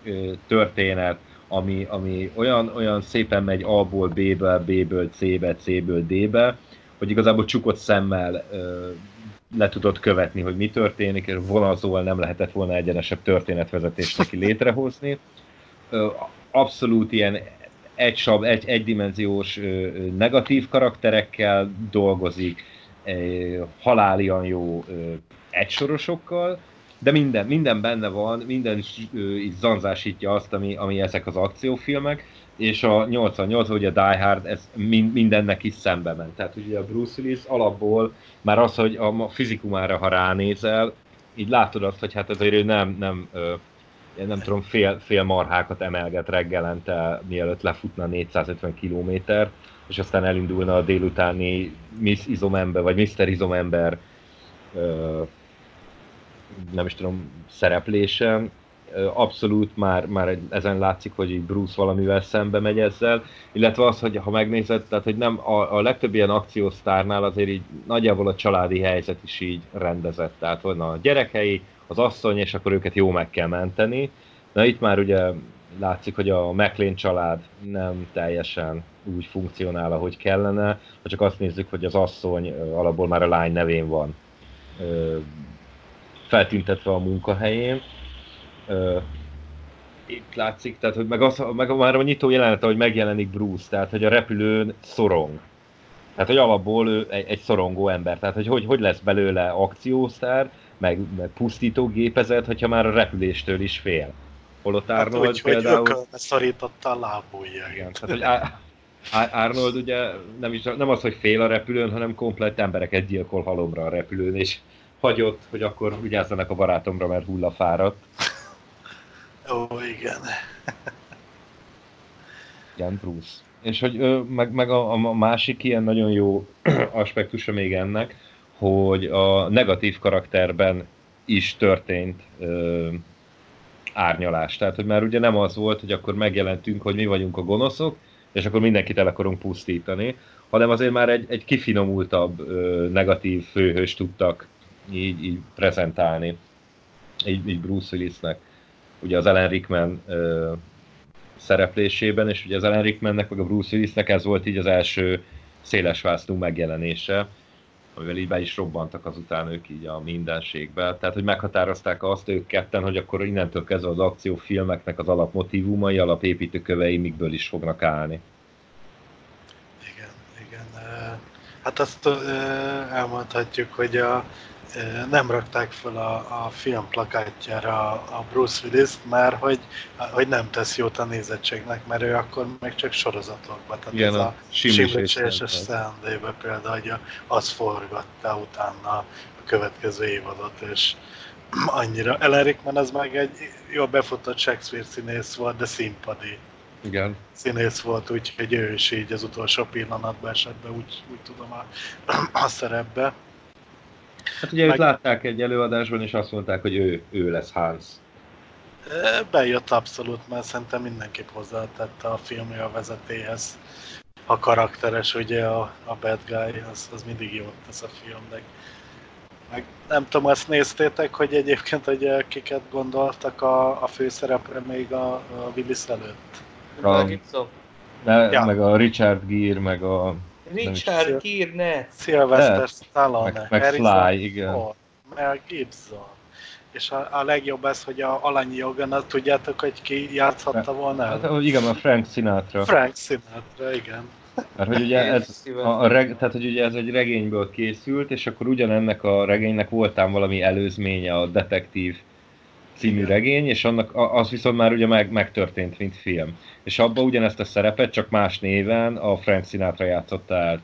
történet, ami, ami olyan, olyan szépen megy A-ból B-be, B-ből C-be, C-ből D-be, hogy igazából csukott szemmel ö, le tudod követni, hogy mi történik, és vonalzóval nem lehetett volna egyenesebb történetvezetést neki létrehozni. Ö, abszolút ilyen egy, sab, egy egydimenziós ö, negatív karakterekkel dolgozik, ö, halálian jó ö, egysorosokkal, de minden, minden benne van, minden így zanzásítja azt, ami, ami ezek az akciófilmek, és a 88 ugye a Die Hard, ez mindennek is szembe ment. Tehát ugye a Bruce Willis alapból már az, hogy a fizikumára, ha ránézel, így látod azt, hogy hát azért ő nem, nem, nem tudom, fél, fél marhákat emelget reggelente, mielőtt lefutna 450 km, és aztán elindulna a délutáni Miss Izomember, vagy Mr. Izomember nem is tudom, szereplésen, abszolút már, már ezen látszik, hogy így Bruce valamivel szembe megy ezzel, illetve az, hogy ha megnézed, tehát hogy nem a, a legtöbb ilyen akciósztárnál azért így nagyjából a családi helyzet is így rendezett, tehát van a gyerekei, az asszony, és akkor őket jó meg kell menteni. Na itt már ugye látszik, hogy a McLean család nem teljesen úgy funkcionál, ahogy kellene, ha csak azt nézzük, hogy az asszony alapból már a lány nevén van feltüntetve a munkahelyén. itt látszik, tehát hogy meg, az, meg már a nyitó jelenete, hogy megjelenik Bruce, tehát hogy a repülőn szorong. Tehát, hogy alapból ő egy, egy szorongó ember. Tehát, hogy, hogy hogy lesz belőle akciósztár, meg, meg pusztító gépezet, hogyha már a repüléstől is fél. Holott hát Arnold úgy, például... Hogy szorította a lábujját. Igen, tehát, hogy Arnold ugye nem, is, nem az, hogy fél a repülőn, hanem komplett embereket gyilkol halomra a repülőn, és hagyott, hogy akkor vigyázzanak a barátomra, mert hullafáradt. Ó, igen. Igen, Bruce. És hogy meg, meg a, a másik ilyen nagyon jó aspektusa még ennek, hogy a negatív karakterben is történt ö, árnyalás. Tehát, hogy már ugye nem az volt, hogy akkor megjelentünk, hogy mi vagyunk a gonoszok, és akkor mindenkit el akarunk pusztítani, hanem azért már egy, egy kifinomultabb ö, negatív főhős tudtak így, így prezentálni, így, így Bruce Willisnek. Ugye az Ellen Rickman ö, szereplésében, és ugye az Ellen Rickmannek, meg a Bruce Willisnek ez volt így az első szélesvásznú megjelenése, amivel így be is robbantak azután ők így a mindenségbe. Tehát, hogy meghatározták azt ők ketten, hogy akkor innentől kezdve az akciófilmeknek az alapmotívumai, alapépítőkövei mikből is fognak állni. Igen, igen. Hát azt elmondhatjuk, hogy a nem rakták fel a, a film plakátjára a Bruce willis mert hogy, hogy nem tesz jót a nézettségnek, mert ő akkor még csak sorozatokban. Tehát Igen, ez a, a simlicséses szentélyben például, hogy az forgatta utána a következő évadot, és annyira. Ellen Rickman az meg egy jó befutott Shakespeare színész volt, de színpadi igen. színész volt, úgyhogy ő is így az utolsó pillanatban esett be, úgy, úgy tudom a, a szerepbe. Hát ugye Meg... őt látták egy előadásban, és azt mondták, hogy ő, ő lesz Hans. Bejött abszolút, mert szerintem mindenképp hozzátette a filmje a vezetéhez. A karakteres, ugye a, a bad guy, az, az mindig jót tesz a filmnek. Meg nem tudom, azt néztétek, hogy egyébként, hogy kiket gondoltak a, a főszerepre még a, a Willis előtt? A, ne, ja. meg a Richard Gere, meg a Richard Gere, Sylvester Stallone, meg, meg Sly, igen. Ford, Mel Gibson. És a, a legjobb ez, hogy a Alanyi Joganat, tudjátok, hogy ki játszhatta volna el? Hát, igen, a Frank Sinatra. Frank Sinatra, igen. Mert hogy ugye ez, a, a reg, tehát, hogy ugye ez egy regényből készült, és akkor ugyanennek a regénynek voltám valami előzménye a detektív című regény, és annak, az viszont már ugye meg, megtörtént, mint film. És abban ugyanezt a szerepet, csak más néven a Frank Sinatra játszotta el.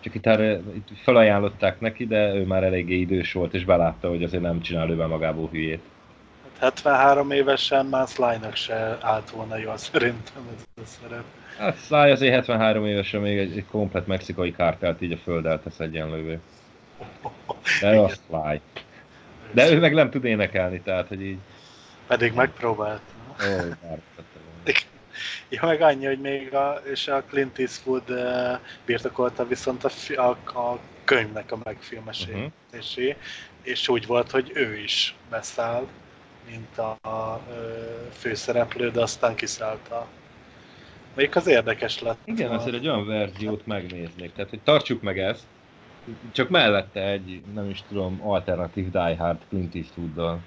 Csak itt, erre, itt felajánlották neki, de ő már eléggé idős volt, és belátta, hogy azért nem csinál ő magából hülyét. Hát 73 évesen már Sly-nak se állt volna jól szerintem ez a szerep. Hát Sly azért 73 évesen még egy, egy komplet mexikai kártelt így a földdel tesz egyenlővé. De ő a Sly. De ő meg nem tud énekelni, tehát hogy így... Pedig megpróbált. Ja, meg annyi, hogy még a, és a Clint Eastwood uh, birtokolta viszont a, fi- a, a könyvnek a megfilmesítésé, uh-huh. és úgy volt, hogy ő is beszáll, mint a, a ö, főszereplő, de aztán kiszállt a... Még az érdekes lett. Igen, volna. azért egy olyan verziót megnéznék, tehát hogy tartsuk meg ezt, csak mellette egy, nem is tudom, alternatív Die Hard Clint Eastwooddal.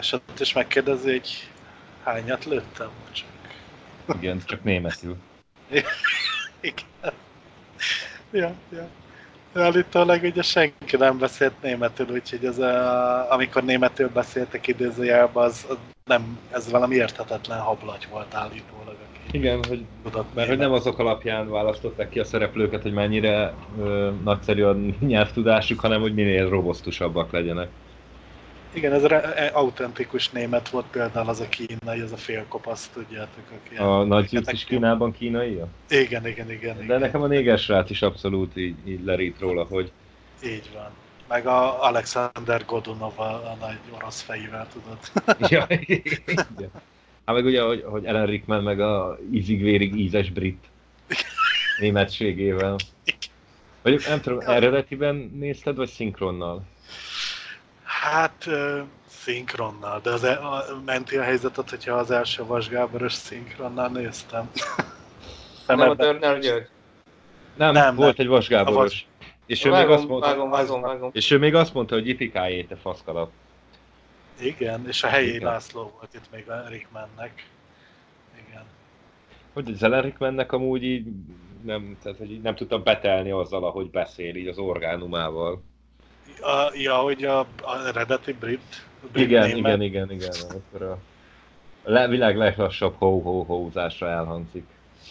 És ott is megkérdezi, hogy hányat lőttem csak. Igen, csak németül. Igen. Ja, ja. Állítólag ugye senki nem beszélt németül, úgyhogy ez a, amikor németül beszéltek idézőjelben, az, az nem, ez valami érthetetlen hablagy volt állítólag, aki Igen, hogy tudott Mert hogy nem azok alapján választották ki a szereplőket, hogy mennyire ö, nagyszerű a nyelvtudásuk, hanem hogy minél robosztusabbak legyenek. Igen, ez re- e- autentikus német volt például az a kínai, az a félkopasz, tudjátok, aki... A nagy is Kínában kínai? Igen, igen, igen, De igen. nekem a néger srác is abszolút így, így lerít róla, hogy Így van. Meg a Alexander Godunov a, a nagy orosz fejével, tudod. ja, igen. Hát meg ugye, hogy, hogy Ellen Rickman meg a ízig-vérig ízes brit németségével. Vagy nem tudom, eredetiben nézted, vagy szinkronnal? Hát szinkronnal, de az e- a, menti a helyzetet, hogyha az első Vasgáboros szinkronnal néztem. Nem a ebben- Turner György. Nem, Nem, volt nem. egy vasgáboros. És ő, még azt Vágom, mondta, vágom, vágom, vágom. és ő még azt mondta, hogy ipikájé, te faszkalap. Igen, és a helyi Igen. László volt itt még a Rickmannek. Igen. Hogy az Ellen Rickmannek amúgy így nem, tehát, hogy így nem tudta betelni azzal, ahogy beszél, így az orgánumával. A, ja, hogy a, a eredeti brit, brit Igen, német. igen, igen, igen. Akkor a le, világ leglassabb ho-ho-hózásra elhangzik.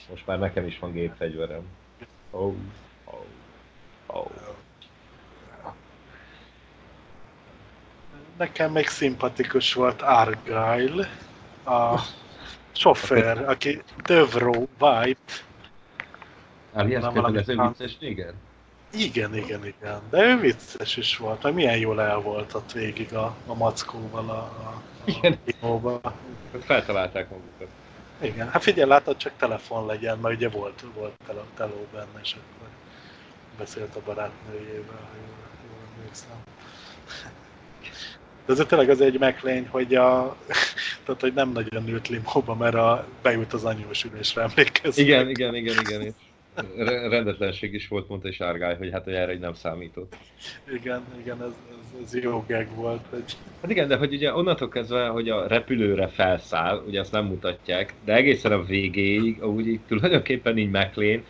Most már nekem is van gépfegyverem. Ho, ho, ho. Nekem még szimpatikus volt Argyle, a sofőr, aki Dövro White. Alias Nem valami kötelező vicces néger? Igen, igen, igen. De ő vicces is volt, milyen jól el volt ott végig a, a mackóval a, a, Igen. a imóba. Feltalálták magukat. Igen, hát figyelj, látod, csak telefon legyen, mert ugye volt, volt tele, teló benne, és akkor beszélt a barátnőjével, ha jól, jól emlékszem. De ez tényleg az egy meglény, hogy a, tehát, hogy nem nagyon ült limóba, mert a, bejut az anyós ülésre emlékezni. Igen, igen, igen, igen. re- Rendetlenség is volt, mondta is Árgály, hogy hát hogy erre így nem számított. Igen, igen, ez, ez, ez jó gag volt. Hogy... Hát igen, de hogy ugye onnantól kezdve, hogy a repülőre felszáll, ugye azt nem mutatják, de egészen a végéig, úgy így tulajdonképpen így McLean,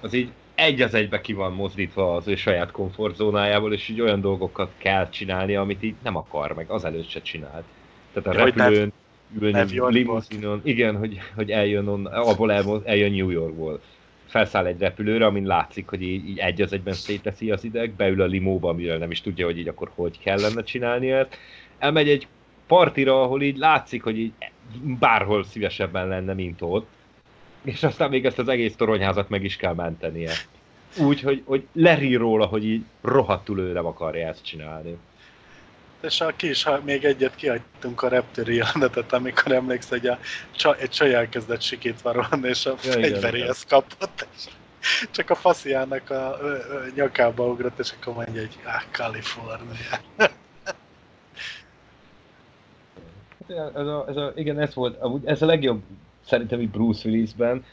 az így egy az egybe ki van mozdítva az ő saját komfortzónájából, és így olyan dolgokat kell csinálni, amit így nem akar, meg azelőtt se csinált. Tehát a repülőn ülni, limuzinon, igen, hogy, hogy eljön, on, abból elmo- eljön New Yorkból. Felszáll egy repülőre, amin látszik, hogy így, így egy az egyben széteszi az ideg, beül a limóba, amiről nem is tudja, hogy így akkor hogy kellene csinálni ezt. Elmegy egy partira, ahol így látszik, hogy így bárhol szívesebben lenne, mint ott. És aztán még ezt az egész toronyházat meg is kell mentenie. Úgy, hogy, hogy lerír róla, hogy így rohadtul ő nem akarja ezt csinálni. És a kis, ha még egyet kihagytunk a reptéri jelenetet, amikor emlékszel, hogy a csa, egy csaj elkezdett sikítva rohanni, és a Ja, fegyveréhez kapott, és csak a fasziának a ö, ö, nyakába ugrott, és akkor mondja, hogy ah, Kalifornia. Hát Ez a, ez a, igen, ez volt, amúgy ez a legjobb szerintem így Bruce Willisben,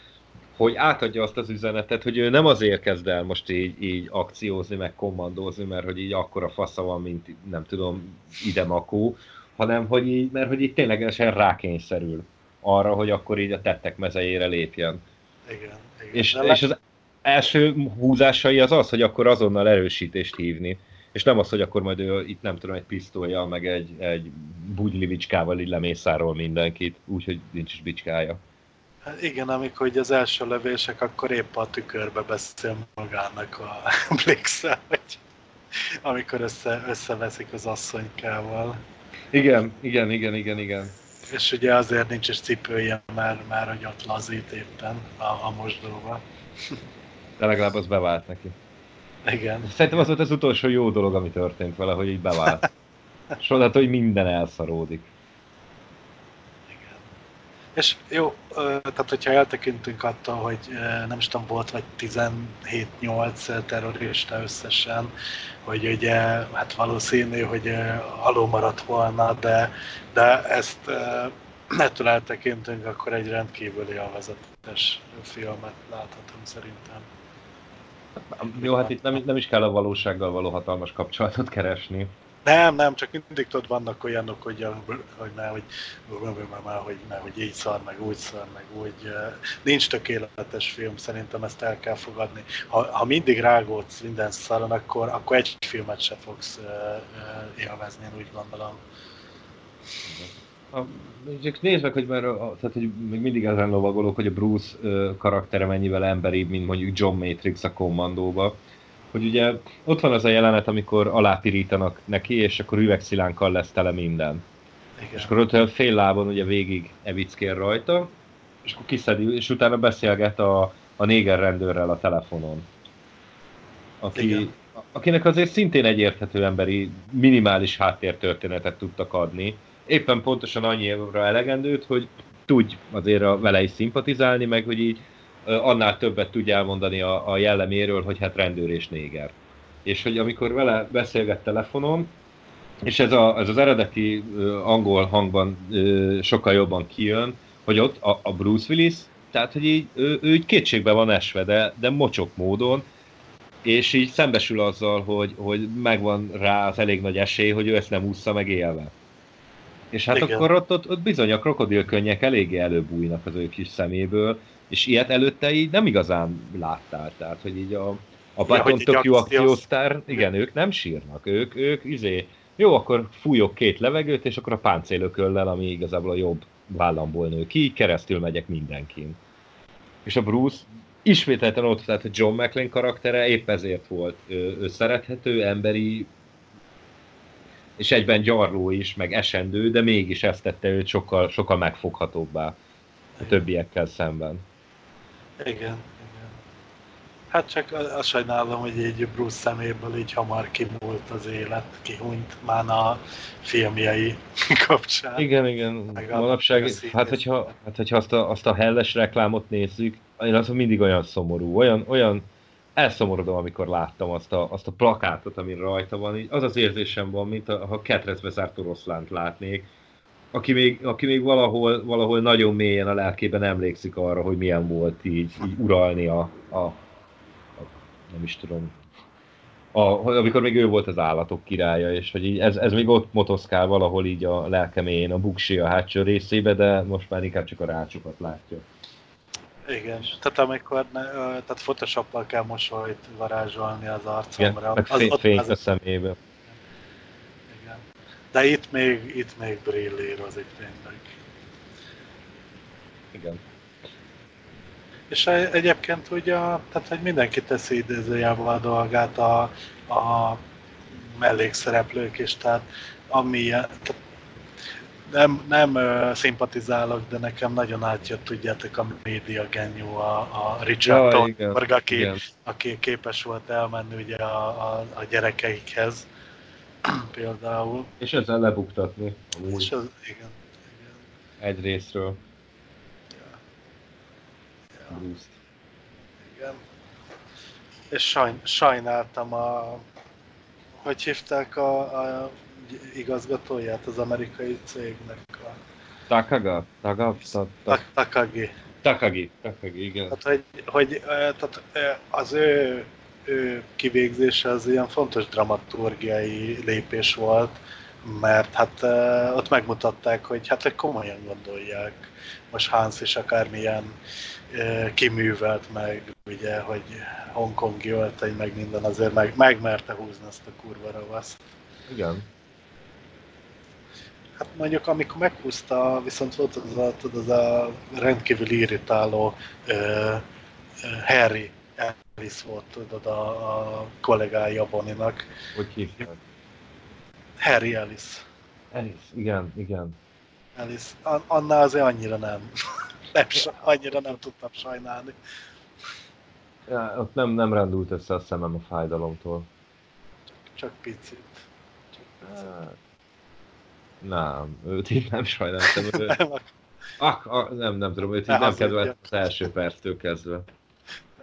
hogy átadja azt az üzenetet, hogy ő nem azért kezd el most így, így akciózni, meg kommandózni, mert hogy így akkora fasza van, mint nem tudom, ide makó, hanem hogy így, mert hogy így ténylegesen rákényszerül arra, hogy akkor így a tettek mezejére lépjen. Igen, igen. És, De és az első húzásai az az, hogy akkor azonnal erősítést hívni. És nem az, hogy akkor majd ő itt nem tudom, egy pisztolya, meg egy, egy bugylivicskával így lemészárol mindenkit, úgyhogy nincs is bicskája. Hát igen, amikor ugye az első lövések, akkor épp a tükörbe beszél magának a Blixel, hogy amikor össze, összeveszik az asszonykával. Igen, igen, igen, igen, igen. És ugye azért nincs is cipője, mert már hogy ott lazít éppen a, a mosdóba. De legalább az bevált neki. Igen. Szerintem az volt az utolsó jó dolog, ami történt vele, hogy így bevált. És hogy minden elszaródik. És jó, tehát hogyha eltekintünk attól, hogy nem is tudom, volt vagy 17-8 terrorista összesen, hogy ugye, hát valószínű, hogy alul maradt volna, de, de ezt ettől eltekintünk, akkor egy rendkívüli alvezetes filmet láthatunk szerintem. Jó, hát itt nem, nem is kell a valósággal való hatalmas kapcsolatot keresni. Nem, nem, csak mindig tudod, vannak olyanok, hogy, hogy már, hogy, már, hogy, már, hogy így szar, meg úgy szar, meg úgy. Nincs tökéletes film, szerintem ezt el kell fogadni. Ha, ha mindig rágódsz minden szaron, akkor, akkor egy filmet se fogsz élvezni, én úgy gondolom. A, csak nézd meg, hogy, mert, tehát, hogy még mindig ezen lovagolok, hogy a Bruce karaktere mennyivel emberibb, mint mondjuk John Matrix a kommandóba hogy ugye ott van az a jelenet, amikor alápirítanak neki, és akkor üvegszilánkkal lesz tele minden. Igen. És akkor ott fél lábon ugye végig evickér rajta, és akkor kiszedi, és utána beszélget a, a néger rendőrrel a telefonon. Aki, Igen. akinek azért szintén egy érthető emberi minimális háttértörténetet tudtak adni. Éppen pontosan annyira elegendőt, hogy tudj azért a vele is szimpatizálni, meg hogy így annál többet tudja elmondani a, a jelleméről, hogy hát rendőr és néger. És hogy amikor vele beszélget telefonon, és ez, a, ez az eredeti angol hangban sokkal jobban kijön, hogy ott a, a Bruce Willis, tehát hogy így, ő, ő így kétségbe van esve, de, de mocsok módon, és így szembesül azzal, hogy, hogy megvan rá az elég nagy esély, hogy ő ezt nem ússza meg élve. És hát Igen. akkor ott, ott, ott bizony a krokodilkönnyek eléggé előbújnak az ő kis szeméből, és ilyet előtte így nem igazán láttál, tehát hogy így a, a Baton ja, Tokyo akciósztár, igen, ők nem sírnak, ők, ők izé, jó, akkor fújok két levegőt, és akkor a páncélököllel, ami igazából a jobb vállamból nő ki, keresztül megyek mindenkin. És a Bruce ismételten ott, tehát a John McClane karaktere épp ezért volt ő, ő szerethető, emberi, és egyben gyarló is, meg esendő, de mégis ezt tette őt sokkal, sokkal megfoghatóbbá a többiekkel szemben. Igen, igen. Hát csak azt sajnálom, hogy egy Bruce szeméből így hamar kimúlt az élet, kihunyt már a filmjei kapcsán. Igen, igen. Manapság, hát hogyha, hát hogyha azt, a, azt a helles reklámot nézzük, én az mindig olyan szomorú, olyan, olyan elszomorodom, amikor láttam azt a, azt a plakátot, ami rajta van, így az az érzésem van, mint a, ha ketrezbe zárt oroszlánt látnék, aki még, aki még valahol, valahol nagyon mélyen a lelkében emlékszik arra, hogy milyen volt így, így uralni a, a, a nem is tudom, a, amikor még ő volt az állatok királya, és hogy így ez, ez még ott motoszkál valahol így a lelkeméjén, a buksi a hátsó részébe, de most már inkább csak a rácsokat látja. Igen, tehát amikor ne, tehát Photoshoppal kell mosolyt varázsolni az arcomra. Igen, meg fény, az, fényt a szemébe. De itt még, itt még brillírozik tényleg. Igen. És egyébként ugye, tehát hogy mindenki teszi idézőjelbe a dolgát a, a mellékszereplők is, tehát ami, tehát nem, nem szimpatizálok, de nekem nagyon átjött, tudjátok, a média genyó, a, a Richard ja, Thornburg, aki, aki képes volt elmenni ugye a, a, a gyerekeikhez, például. És ezzel lebuktatni. És az, igen, igen. Egy részről. Ja. Ja. Igen. És sajn, sajnáltam a... Hogy hívták a, a igazgatóját az amerikai cégnek? A... Takaga? Taga? Takagi. Takagi, Takagi, igen. Tehát, hogy, hogy tehát az ő ő kivégzése az ilyen fontos dramaturgiai lépés volt, mert hát ott megmutatták, hogy hát hogy komolyan gondolják. Most Hans is akármilyen kiművelt meg, ugye, hogy Hongkongi öltei, meg minden azért meg, megmerte húzni ezt a kurva ravaszt. Igen. Hát mondjuk amikor meghúzta, viszont volt az a, tudod, az a rendkívül irritáló uh, Harry Ellis volt, tudod, a, a kollégája Boninak. Hogy hívják? Harry Ellis. Ellis, igen, igen. Ellis. An- annál azért annyira nem. nem annyira nem tudtam sajnálni. Ja, ott nem, nem rendült össze a szemem a fájdalomtól. Csak picit. Csak picit. Nem, őt így nem sajnáltam. Ő... Nem, ah, ah, nem, nem tudom, őt így Ne nem kedveltem az első perctől kezdve.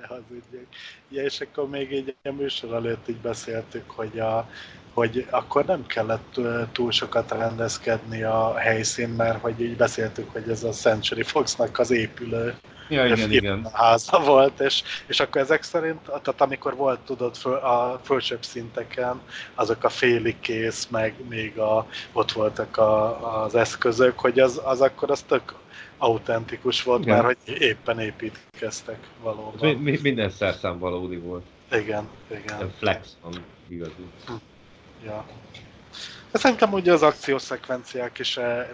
ne hazudjak. Ja, és akkor még egy ilyen műsor előtt így beszéltük, hogy, a, hogy akkor nem kellett túl sokat rendezkedni a helyszín, mert hogy így beszéltük, hogy ez a Century Foxnak az épülő Ja, igen, igen. háza volt, és, és akkor ezek szerint, tehát amikor volt, tudod, föl, a fölsőbb szinteken, azok a félig kész, meg még a, ott voltak a, az eszközök, hogy az, az akkor az tök autentikus volt, Igen. mert hogy éppen építkeztek valóban. mi, mi, minden szerszám valódi volt. Igen, igen. flex van igazi. Ja. De szerintem ugye az akciószekvenciák is eh,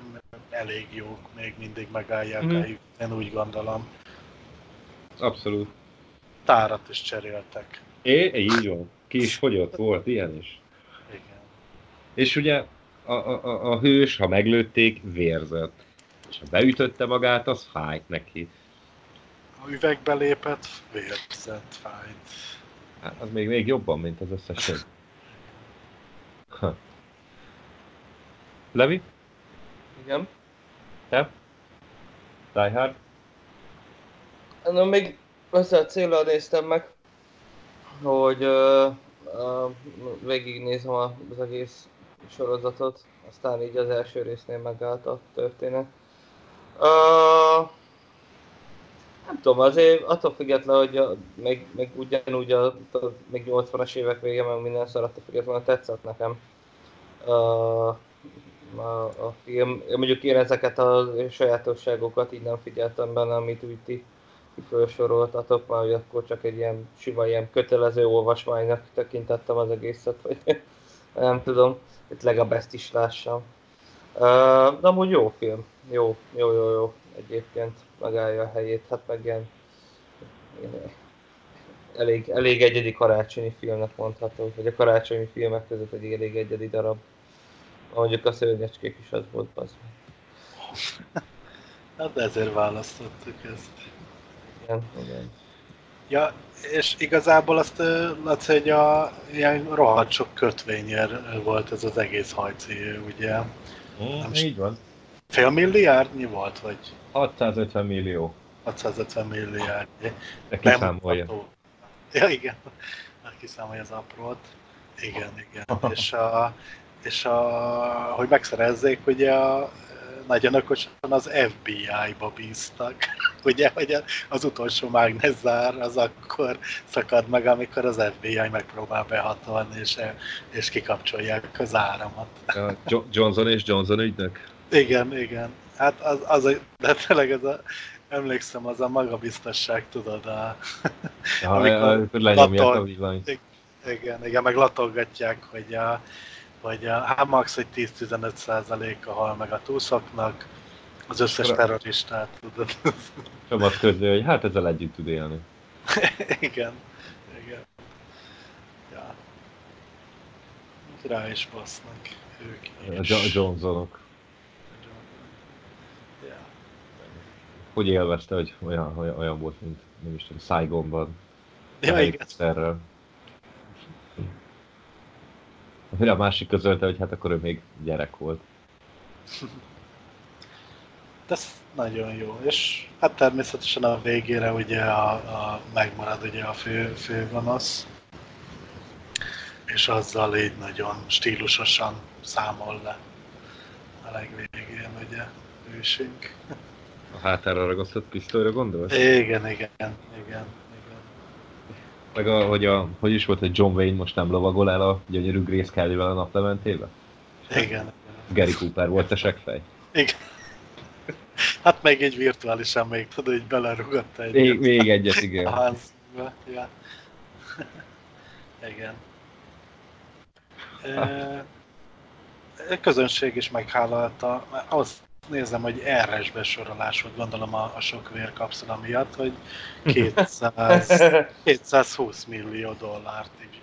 elég jók, még mindig megállják Mhm. a helyüket, én úgy gondolom. Abszolút. Tárat is cseréltek. É, így van. Ki is fogyott, volt ilyen is. Igen. És ugye a, a, a, hős, ha meglőtték, vérzett. És ha beütötte magát, az fájt neki. A üvegbe lépett, vérzett, fájt. Hát az még, még jobban, mint az összes többi. Ha. Levi? Igen. Te? Die Hard? Na, még ezzel a célral néztem meg, hogy uh, uh, végignézem a- az egész sorozatot, aztán így az első résznél megállt a történet. Uh, nem tudom, azért attól függetlenül, hogy a, még, még ugyanúgy a, a még 80-as évek vége, meg minden szar, attól függetlenül tetszett nekem. Uh, a, a film, mondjuk én ezeket a sajátosságokat így nem figyeltem benne, amit úgy ti ti felsoroltatok, mert hogy akkor csak egy ilyen sima, ilyen kötelező olvasmánynak tekintettem az egészet, vagy nem tudom, itt legalább ezt is lássam. Uh, de amúgy jó film, jó, jó, jó, jó, egyébként megállja a helyét, hát meg ilyen, ilyen elég, elég egyedi karácsonyi filmnek mondható, vagy a karácsonyi filmek között egy elég egyedi darab. Mondjuk a szörnyecskék is az volt, az. Hát ezért választottuk ezt. Igen, igen. Ja, és igazából azt Laci, hogy a, ilyen rohadt sok kötvényér volt ez az egész hajci, ugye? Mm, is- így van. Fél milliárdnyi volt, vagy 650 millió. 650 milliárd. De kiszámolja. Ja, igen. Hát Kiszámolja az aprót. Igen, igen. és, a, és a, hogy megszerezzék, ugye a, nagyon okosan az FBI-ba bíztak. Ugye, hogy az utolsó mágnezzár az akkor szakad meg, amikor az FBI megpróbál behatolni, és, és kikapcsolják az áramot. A Jo- Johnson és Johnson ügynök. Igen, igen. Hát az, az a, de tényleg ez a, emlékszem, az a magabiztosság, tudod, a, Ja, Amikor lenyomják a villanyt. igen, igen, meg latolgatják, hogy a, hogy a, hát max. egy 10-15 százaléka hal meg a túszoknak, az összes terroristát, tudod. Csapat közé, hogy hát ezzel együtt tud élni. igen, igen. Ja. Rá is basznak ők A is. Jo- Johnsonok. Ja. Hogy élvezte, hogy olyan, olyan, olyan volt, mint nem is tudom, Saigonban. Ja, igen. Amire a másik közölte, hogy hát akkor ő még gyerek volt. Ez nagyon jó, és hát természetesen a végére ugye a, a megmarad ugye a fő, fő gonosz, és azzal így nagyon stílusosan számol le a legvégén ugye ősünk. A hátára ragasztott pisztolyra gondolsz? Igen, igen, igen, igen. Meg a, hogy, a, hogy is volt, hogy John Wayne most nem lovagol el a gyönyörű Grace Kelly-vel a naplementébe? Igen, Gary Cooper volt a seggfej. Igen. Hát meg egy virtuálisan még, tudod, hogy belerugott egy Még, még egyet, igen. a házba. Ja. Igen. E, közönség is meghálálta. Azt nézem, hogy RS besorolás volt, gondolom a, a sok vérkapszula miatt, hogy 200, 220 millió dollárt így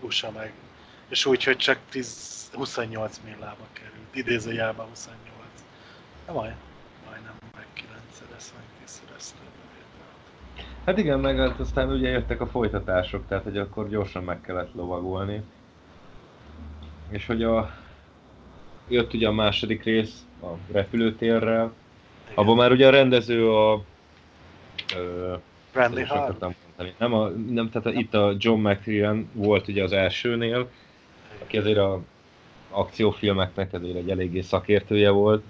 USA meg. És úgy, hogy csak 10, 28 millába került. Idézőjelben 28. De majd, majdnem meg 9-szeres, meg 10-szeres Hát igen, meg hát aztán ugye jöttek a folytatások, tehát hogy akkor gyorsan meg kellett lovagolni. És hogy a... Jött ugye a második rész a repülőtérrel. Abban már ugye a rendező a... Ö, Randy Hart? Nem, a, nem, tehát a, itt a John McTiernan volt ugye az elsőnél, aki azért a akciófilmeknek azért egy eléggé szakértője volt.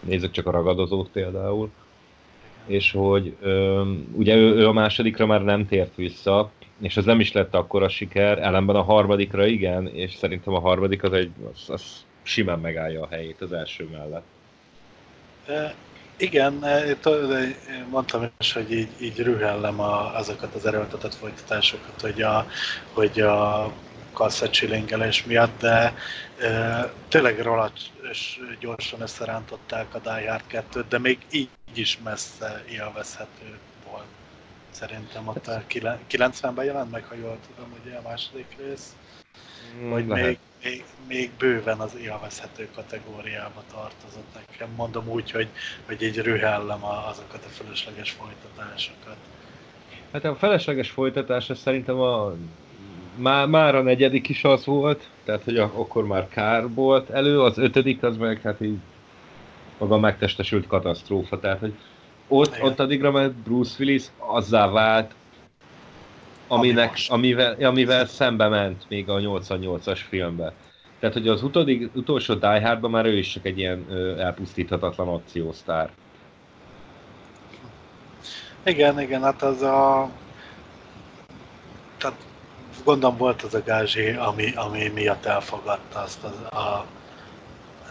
Nézzük csak a ragadozót például. És hogy ugye ő, ő a másodikra már nem tért vissza, és ez nem is lett akkora siker, ellenben a harmadikra igen, és szerintem a harmadik az egy, az, az simán megállja a helyét az első mellett. Igen, mondtam is, hogy így, így rühellem a, azokat az erőltetett folytatásokat, hogy a, hogy a kasszacsilingelés miatt, de tényleg és gyorsan összerántották a Die Hard 2-t, de még így is messze élvezhető volt. Szerintem ott a kilen- 90-ben jelent meg, ha jól tudom, ugye a második rész. Hogy Lehet. még, még, még bőven az élvezhető kategóriába tartozott nekem. Mondom úgy, hogy, hogy így rühellem azokat a fölösleges folytatásokat. Hát a felesleges folytatás az szerintem a már, már a negyedik is az volt, tehát hogy akkor már kár volt elő, az ötödik az meg hát így maga megtestesült katasztrófa, tehát hogy ott, Igen. ott addigra már Bruce Willis azzá vált, Ami aminek, most. amivel, amivel szembe ment még a 88-as filmbe. Tehát, hogy az utodik, utolsó Die Hardban már ő is csak egy ilyen ö, elpusztíthatatlan akciósztár. Igen, igen, hát az a... Tehát gondolom volt az a gázsi, ami, ami miatt elfogadta azt az, a,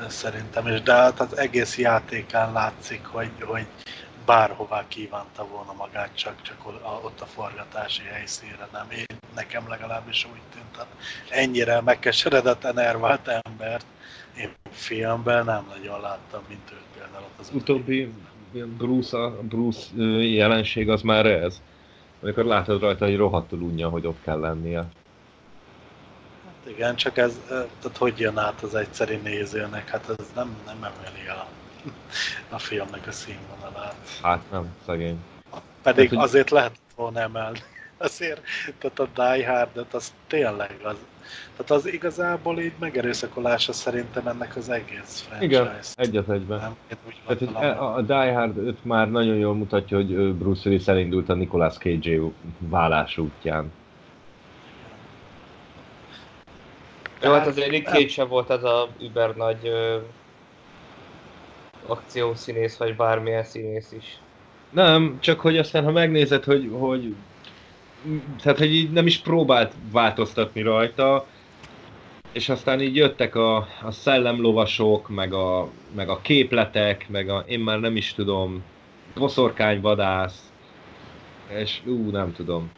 szerintem, és de hát az egész játékán látszik, hogy, hogy bárhová kívánta volna magát, csak, csak ott a forgatási helyszínre nem. Én, nekem legalábbis úgy tűnt, hát ennyire megkeseredett, enervált embert én filmben nem nagyon láttam, mint őt például ott az utóbbi Bruce, Bruce jelenség az már ez. Amikor látod rajta, hogy rohadtul unja, hogy ott kell lennie. Hát igen, csak ez, tehát hogy jön át az egyszeri nézőnek, hát ez nem, nem emeli a, a filmnek a színvonalát. Hát nem, szegény. Pedig Hát, hogy- azért lehet volna emelni. Azért, tehát a Die Hard, az tényleg az, tehát az igazából így megerőszakolása szerintem ennek az egész franchise. Igen, egyet egyben. Nem, Tehát, hogy e- a Die Hard 5 már nagyon jól mutatja, hogy Bruce Willis elindult a Nicolas Cage válás útján. Jó, hát azért Nick Cage sem volt az a über nagy ö, akciószínész, vagy bármilyen színész is. Nem, csak hogy aztán ha megnézed, hogy, hogy tehát, hogy így nem is próbált változtatni rajta, és aztán így jöttek a, a szellemlovasok, meg a, meg a képletek, meg a, én már nem is tudom, boszorkányvadász, és ú, nem tudom.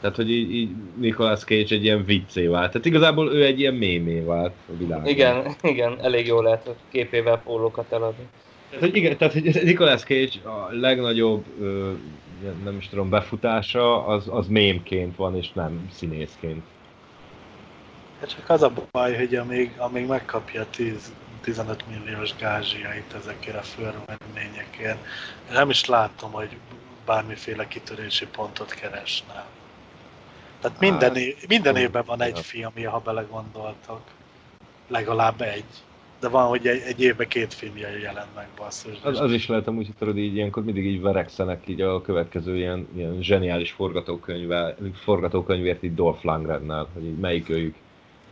Tehát, hogy így, így Nicolas Cage egy ilyen viccé vált. Tehát igazából ő egy ilyen mémé vált a világban. Igen, igen, elég jól lehet a képével pólókat eladni. Tehát, hogy igen, tehát hogy Nicolas Cage a legnagyobb, ö, nem is tudom, befutása, az, az mémként van, és nem színészként. Hát csak az a baj, hogy amíg, amíg megkapja 10, 15 milliós gázsiait ezekért a fölményekért, nem is látom, hogy bármiféle kitörési pontot keresne. Tehát minden, Hát, minden jó, évben van egy ja. filmje, ha belegondoltak. Legalább egy. De van, hogy egy, egy évben két filmje jelent meg, basszus. Az, az is lehet amúgy, hogy tudod, így ilyenkor mindig így verekszenek így a következő ilyen, ilyen zseniális forgatókönyvvel, forgatókönyvért így Dolph Lundgrennel, hogy így melyik őjük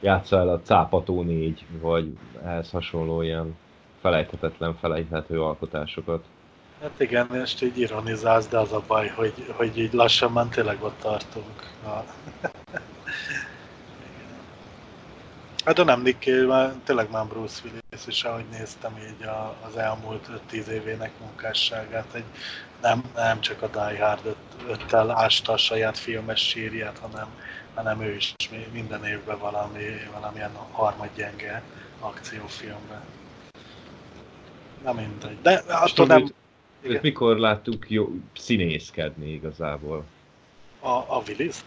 játsza el a Cápató 4, vagy ehhez hasonló ilyen felejthetetlen, felejthető alkotásokat. Hát igen, és így ironizálsz, de az a baj, hogy, hogy így lassan már tényleg ott tartunk. A... Hát de nem Nick Cage, mert tényleg már Bruce Willis is, ahogy néztem így a, az elmúlt 5-10 évének munkásságát, egy, nem, nem csak a Die Hard 5-tel ásta a saját filmes sírját, hanem, hanem ő is minden évben valami, valamilyen harmadgyenge akciófilmben. Nem mindegy. De attól nem... Őt mikor láttuk jó, színészkedni igazából? A, a Willis-t?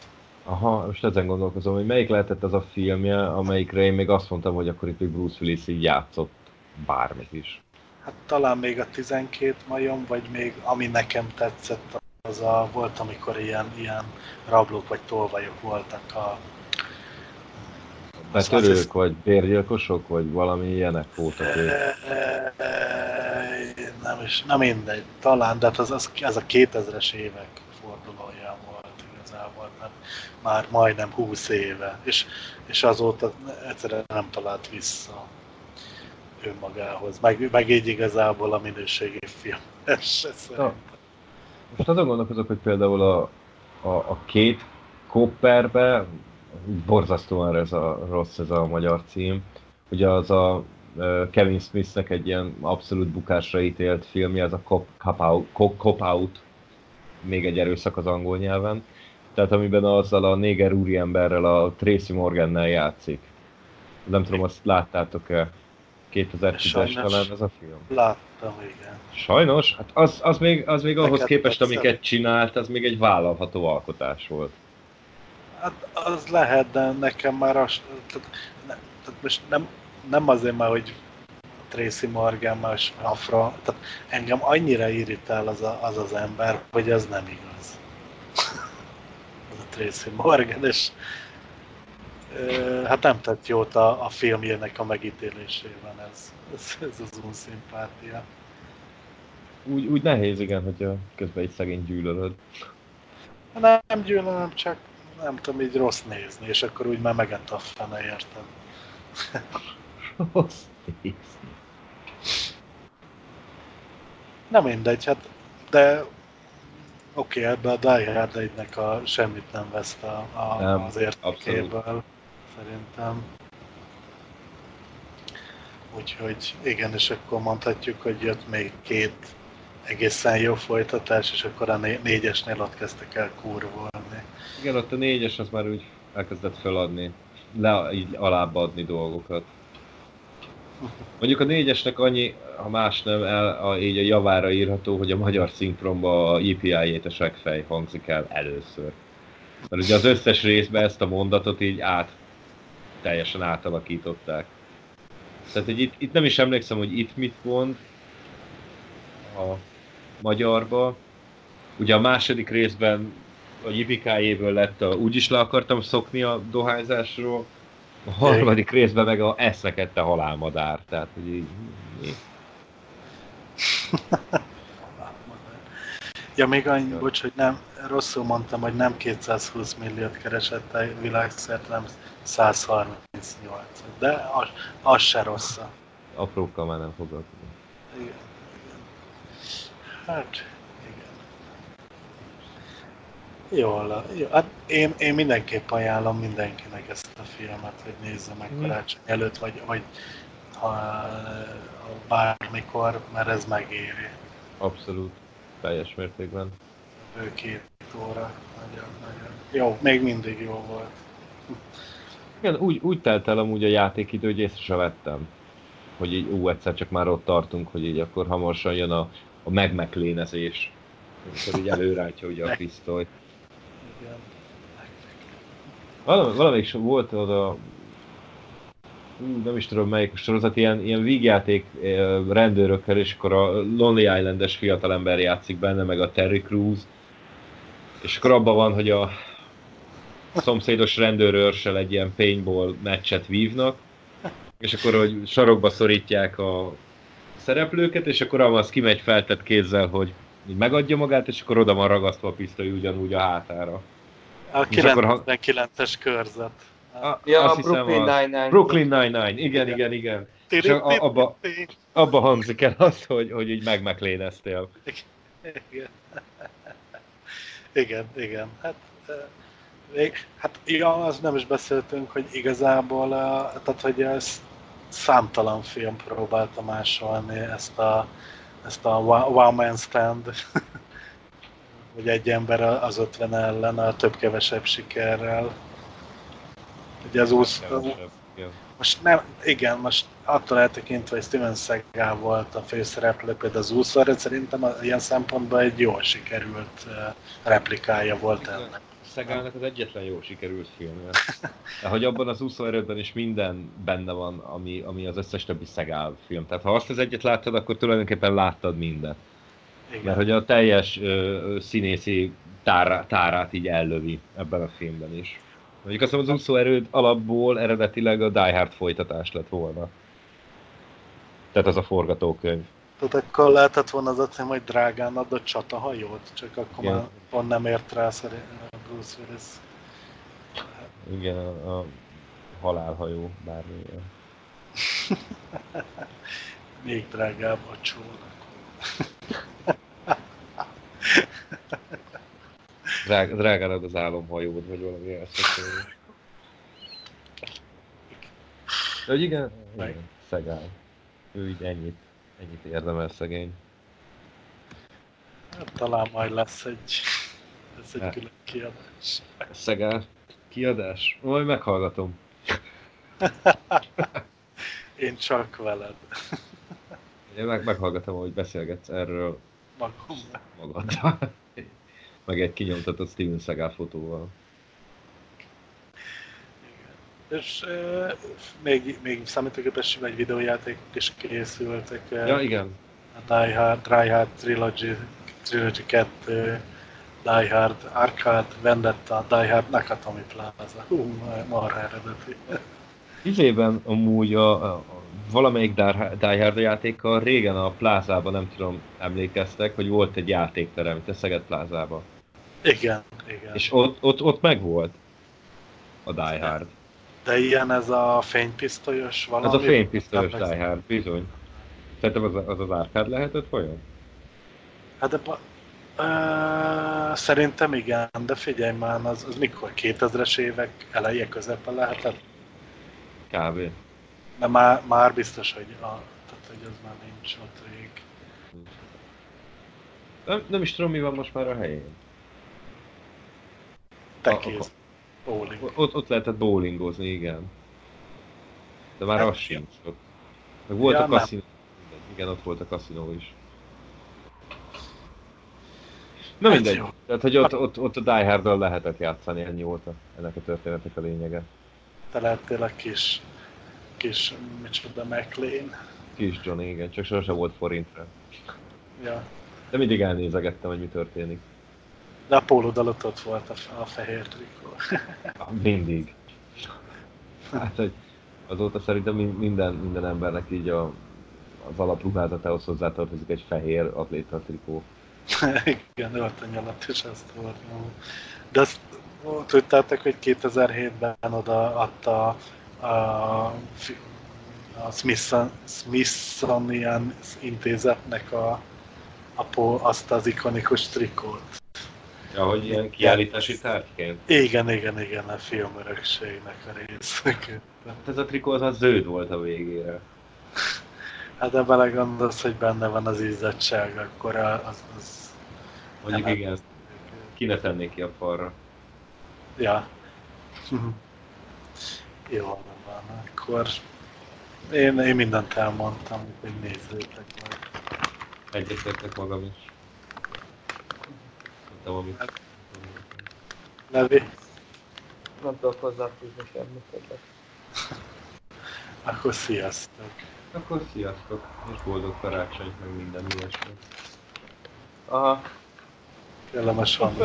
Aha, most ezen gondolkozom, hogy melyik lehetett az a filmje, amelyikre én még azt mondtam, hogy akkor itt még Bruce Willis így játszott bármit is. Hát talán még a 12 majom, vagy még ami nekem tetszett, az a, volt, amikor ilyen, ilyen rablók vagy tolvajok voltak a... Betörők, az vagy bérgyilkosok, vagy valami ilyenek voltak ők. Nem, is, nem mindegy, talán, de hát az, az, ez a 2000-es évek fordulója volt igazából, mert már majdnem 20 éve, és, és azóta egyszerűen nem talált vissza önmagához, meg, meg így igazából a minőségi film. Ja. Most azon gondolkozok, hogy például a, a, a két Copperbe, borzasztóan ez a rossz ez a magyar cím, ugye az a Kevin Smithnek egy ilyen abszolút bukásra ítélt filmje, ez a Cop, Cop, Out, Cop Out, még egy erőszak az angol nyelven, tehát amiben azzal a néger úriemberrel, a Tracy Morgannel játszik. Nem tudom, azt láttátok-e? 2010-es talán ez a film? Láttam, igen. Sajnos? Hát az, az még, az még ahhoz képest, amiket csinált, az még egy vállalható alkotás volt. Hát az lehet, de nekem már az, tehát, ne, tehát most nem, nem azért már, hogy Tracy Morgan más afra, tehát engem annyira irritál az, a, az az ember, hogy ez nem igaz. Tracy Morgan, és hát nem tett jót a, a filmjének a megítélésében ez, ez, ez az unszimpátia. Úgy, úgy nehéz, igen, hogy közben egy szegény gyűlölöd. Nem gyűlölöm, csak nem tudom, így rossz nézni, és akkor úgy már megent a fene, érted? rossz nézni. Nem mindegy, hát, de oké, okay, ebbe a Die Hard 1 a semmit nem vesz a, a, nem, az értékéből. Abszolút szerintem. Úgyhogy igen, és akkor mondhatjuk, hogy jött még két egészen jó folytatás, és akkor a négyesnél ott kezdtek el kurvolni. Igen, ott a négyes az már úgy elkezdett feladni, le, így alább adni dolgokat. Mondjuk a négyesnek annyi, ha más nem, el, a, így a javára írható, hogy a magyar szinkronban a EPI-jét a segfej hangzik el először. Mert ugye az összes részben ezt a mondatot így át teljesen átalakították. Tehát hogy itt, itt nem is emlékszem, hogy itt mit mond a magyarba. Ugye a második részben a jipikájéből lett, a, úgyis le akartam szokni a dohányzásról, a harmadik részben meg a eszekette halálmadár, tehát hogy így... így. Ja, még annyi, bocs, hogy nem, rosszul mondtam, hogy nem 220 milliót keresett a világszert, hanem 138. De az, az se rossz. Aprókkal már nem foglalkozom. Igen. Hát. Jól, jó. Hát én, én mindenképp ajánlom mindenkinek ezt a filmet, hogy nézze meg mm. karácsony előtt, vagy, vagy ha, bármikor, mert ez megéri. Abszolút teljes mértékben. Ő két óra, nagyon, nagyon. Jó, még mindig jó volt. Igen, úgy, úgy telt el amúgy a játékidő, hogy észre se vettem. Hogy így, ú, egyszer csak már ott tartunk, hogy így akkor hamarosan jön a, a megmeklénezés. Amikor így előrántja ugye a pisztolyt. Valami, valamelyik volt oda nem is tudom melyik sorozat, ilyen, ilyen vígjáték eh, rendőrökkel, és akkor a Lonely Island-es fiatalember játszik benne, meg a Terry Crews. És akkor abban van, hogy a szomszédos rendőrőrsel egy ilyen paintball meccset vívnak, és akkor, hogy sarokba szorítják a szereplőket, és akkor az kimegy feltett kézzel, hogy megadja magát, és akkor oda van ragasztva a pisztoly ugyanúgy a hátára. A 99-es körzet. A, ja, a Brooklyn Nine-Nine. Brooklyn Nine-Nine, igen, igen, igen. És abba, abba hangzik el azt, hogy, hogy így megmekléneztél. Igen. Igen, igen. Hát Még, hát igen, az nem is beszéltünk, hogy igazából, tehát hogy ez számtalan film próbálta másolni ezt a, ezt a One Man Stand, hogy egy ember az 50 ellen a több-kevesebb sikerrel. Ugye az úsz, most nem, igen, most attól eltekintve, hogy Steven Seagal volt a főszereplő, például az úszóra, szerintem ilyen szempontból egy jól sikerült replikája volt ennek. Szegálnak az egyetlen jó sikerült filmje. De hogy abban az úszóerődben is minden benne van, ami, ami az összes többi Szegál film. Tehát ha azt az egyet láttad, akkor tulajdonképpen láttad mindent. Igen. Mert hogy a teljes ö, színészi tár, tárát így ellövi ebben a filmben is. Mondjuk azt mondom, az úszóerőd alapból eredetileg a Die Hard folytatás lett volna. Tehát az a forgatókönyv. Tehát akkor lehetett volna az a hogy drágán adott csatahajót, csak akkor Igen. már pont nem ért rá szerintem Bruce Willis. Igen, a, a halálhajó bármi. Még drágább a csónak. Drág, drágának az álomhajód, vagy valami. De hogy igen, igen, szegál. Ő így ennyit, ennyit érdemel szegény. Hát, talán majd lesz egy, ez egy hát. külön kiadás. Szegál kiadás? Majd meghallgatom. Én csak veled. Én meg, meghallgatom, hogy beszélgetsz erről Magammal. magaddal. Meg egy kinyomtatott Steven Seagal fotóval. Igen. És uh, még, még számítógépes egy videójáték is készültek. Ja, igen. A Die Hard, Die Hard Trilogy, Trilogy 2, Die Hard Arcade, Vendetta, Die Hard Nakatomi Plaza. Hú, marha eredeti. Izében amúgy a, a valamelyik Die Hard játékkal régen a plázában, nem tudom, emlékeztek, hogy volt egy játékterem itt a Szeged plázában. Igen, igen. És ott, ott, ott meg volt a Die Hard. De ilyen ez a fénypisztolyos valami? Ez a fénypisztolyos Die Hard, bizony. Szerintem az az, az árkád lehetett olyan? Hát de uh, szerintem igen, de figyelj már, az, az mikor? 2000-es évek eleje közepe lehetett? Kb. De már, már biztos, hogy, a, tehát, hogy az már nincs ott rég. Nem, nem is tudom, mi van most már a helyén. Tekész. Bowling. Ott, ott lehetett bowlingozni, igen. De már hát, az sincs ott. Meg volt ja, a kaszinó. Igen, ott volt a kaszinó is. Na hát mindegy. Jó. Tehát, hogy ott, ott, ott a Die hard lehetett játszani, ennyi volt a, ennek a történetek a lényege. Te lehettél a kis, kis, micsoda, McLean. Kis John, igen, csak sosem volt forintra. Ja. De mindig elnézegettem, hogy mi történik. De a pólód ott volt a, a fehér trikó. Mindig. Hát, hogy azóta szerintem minden, minden embernek így a, az alapruházatához hozzátartozik egy fehér atléta trikó. Igen, öltöny alatt is ezt volt. De azt tudtátok, hogy 2007-ben oda adta a, a Smithson, Smithsonian intézetnek a, a, azt az ikonikus trikót. Ja, hogy ilyen kiállítási tárgyként? Igen, igen, igen, a filmörökségnek a részeként. Hát ez a trikó az a zöld volt a végére. Hát de belegondolsz, hogy benne van az izzadság, akkor az... az Mondjuk nem igen, ki ne tennék ki a falra. Ja. Jó, akkor én, én mindent elmondtam, hogy nézzétek meg. Egyetértek magam is mondtam, amit... Levi? Nem tudok hozzáfűzni semmit többet. Akkor sziasztok! Akkor sziasztok, és boldog karácsonyt, meg minden ilyesmi. Aha. Kellemes van.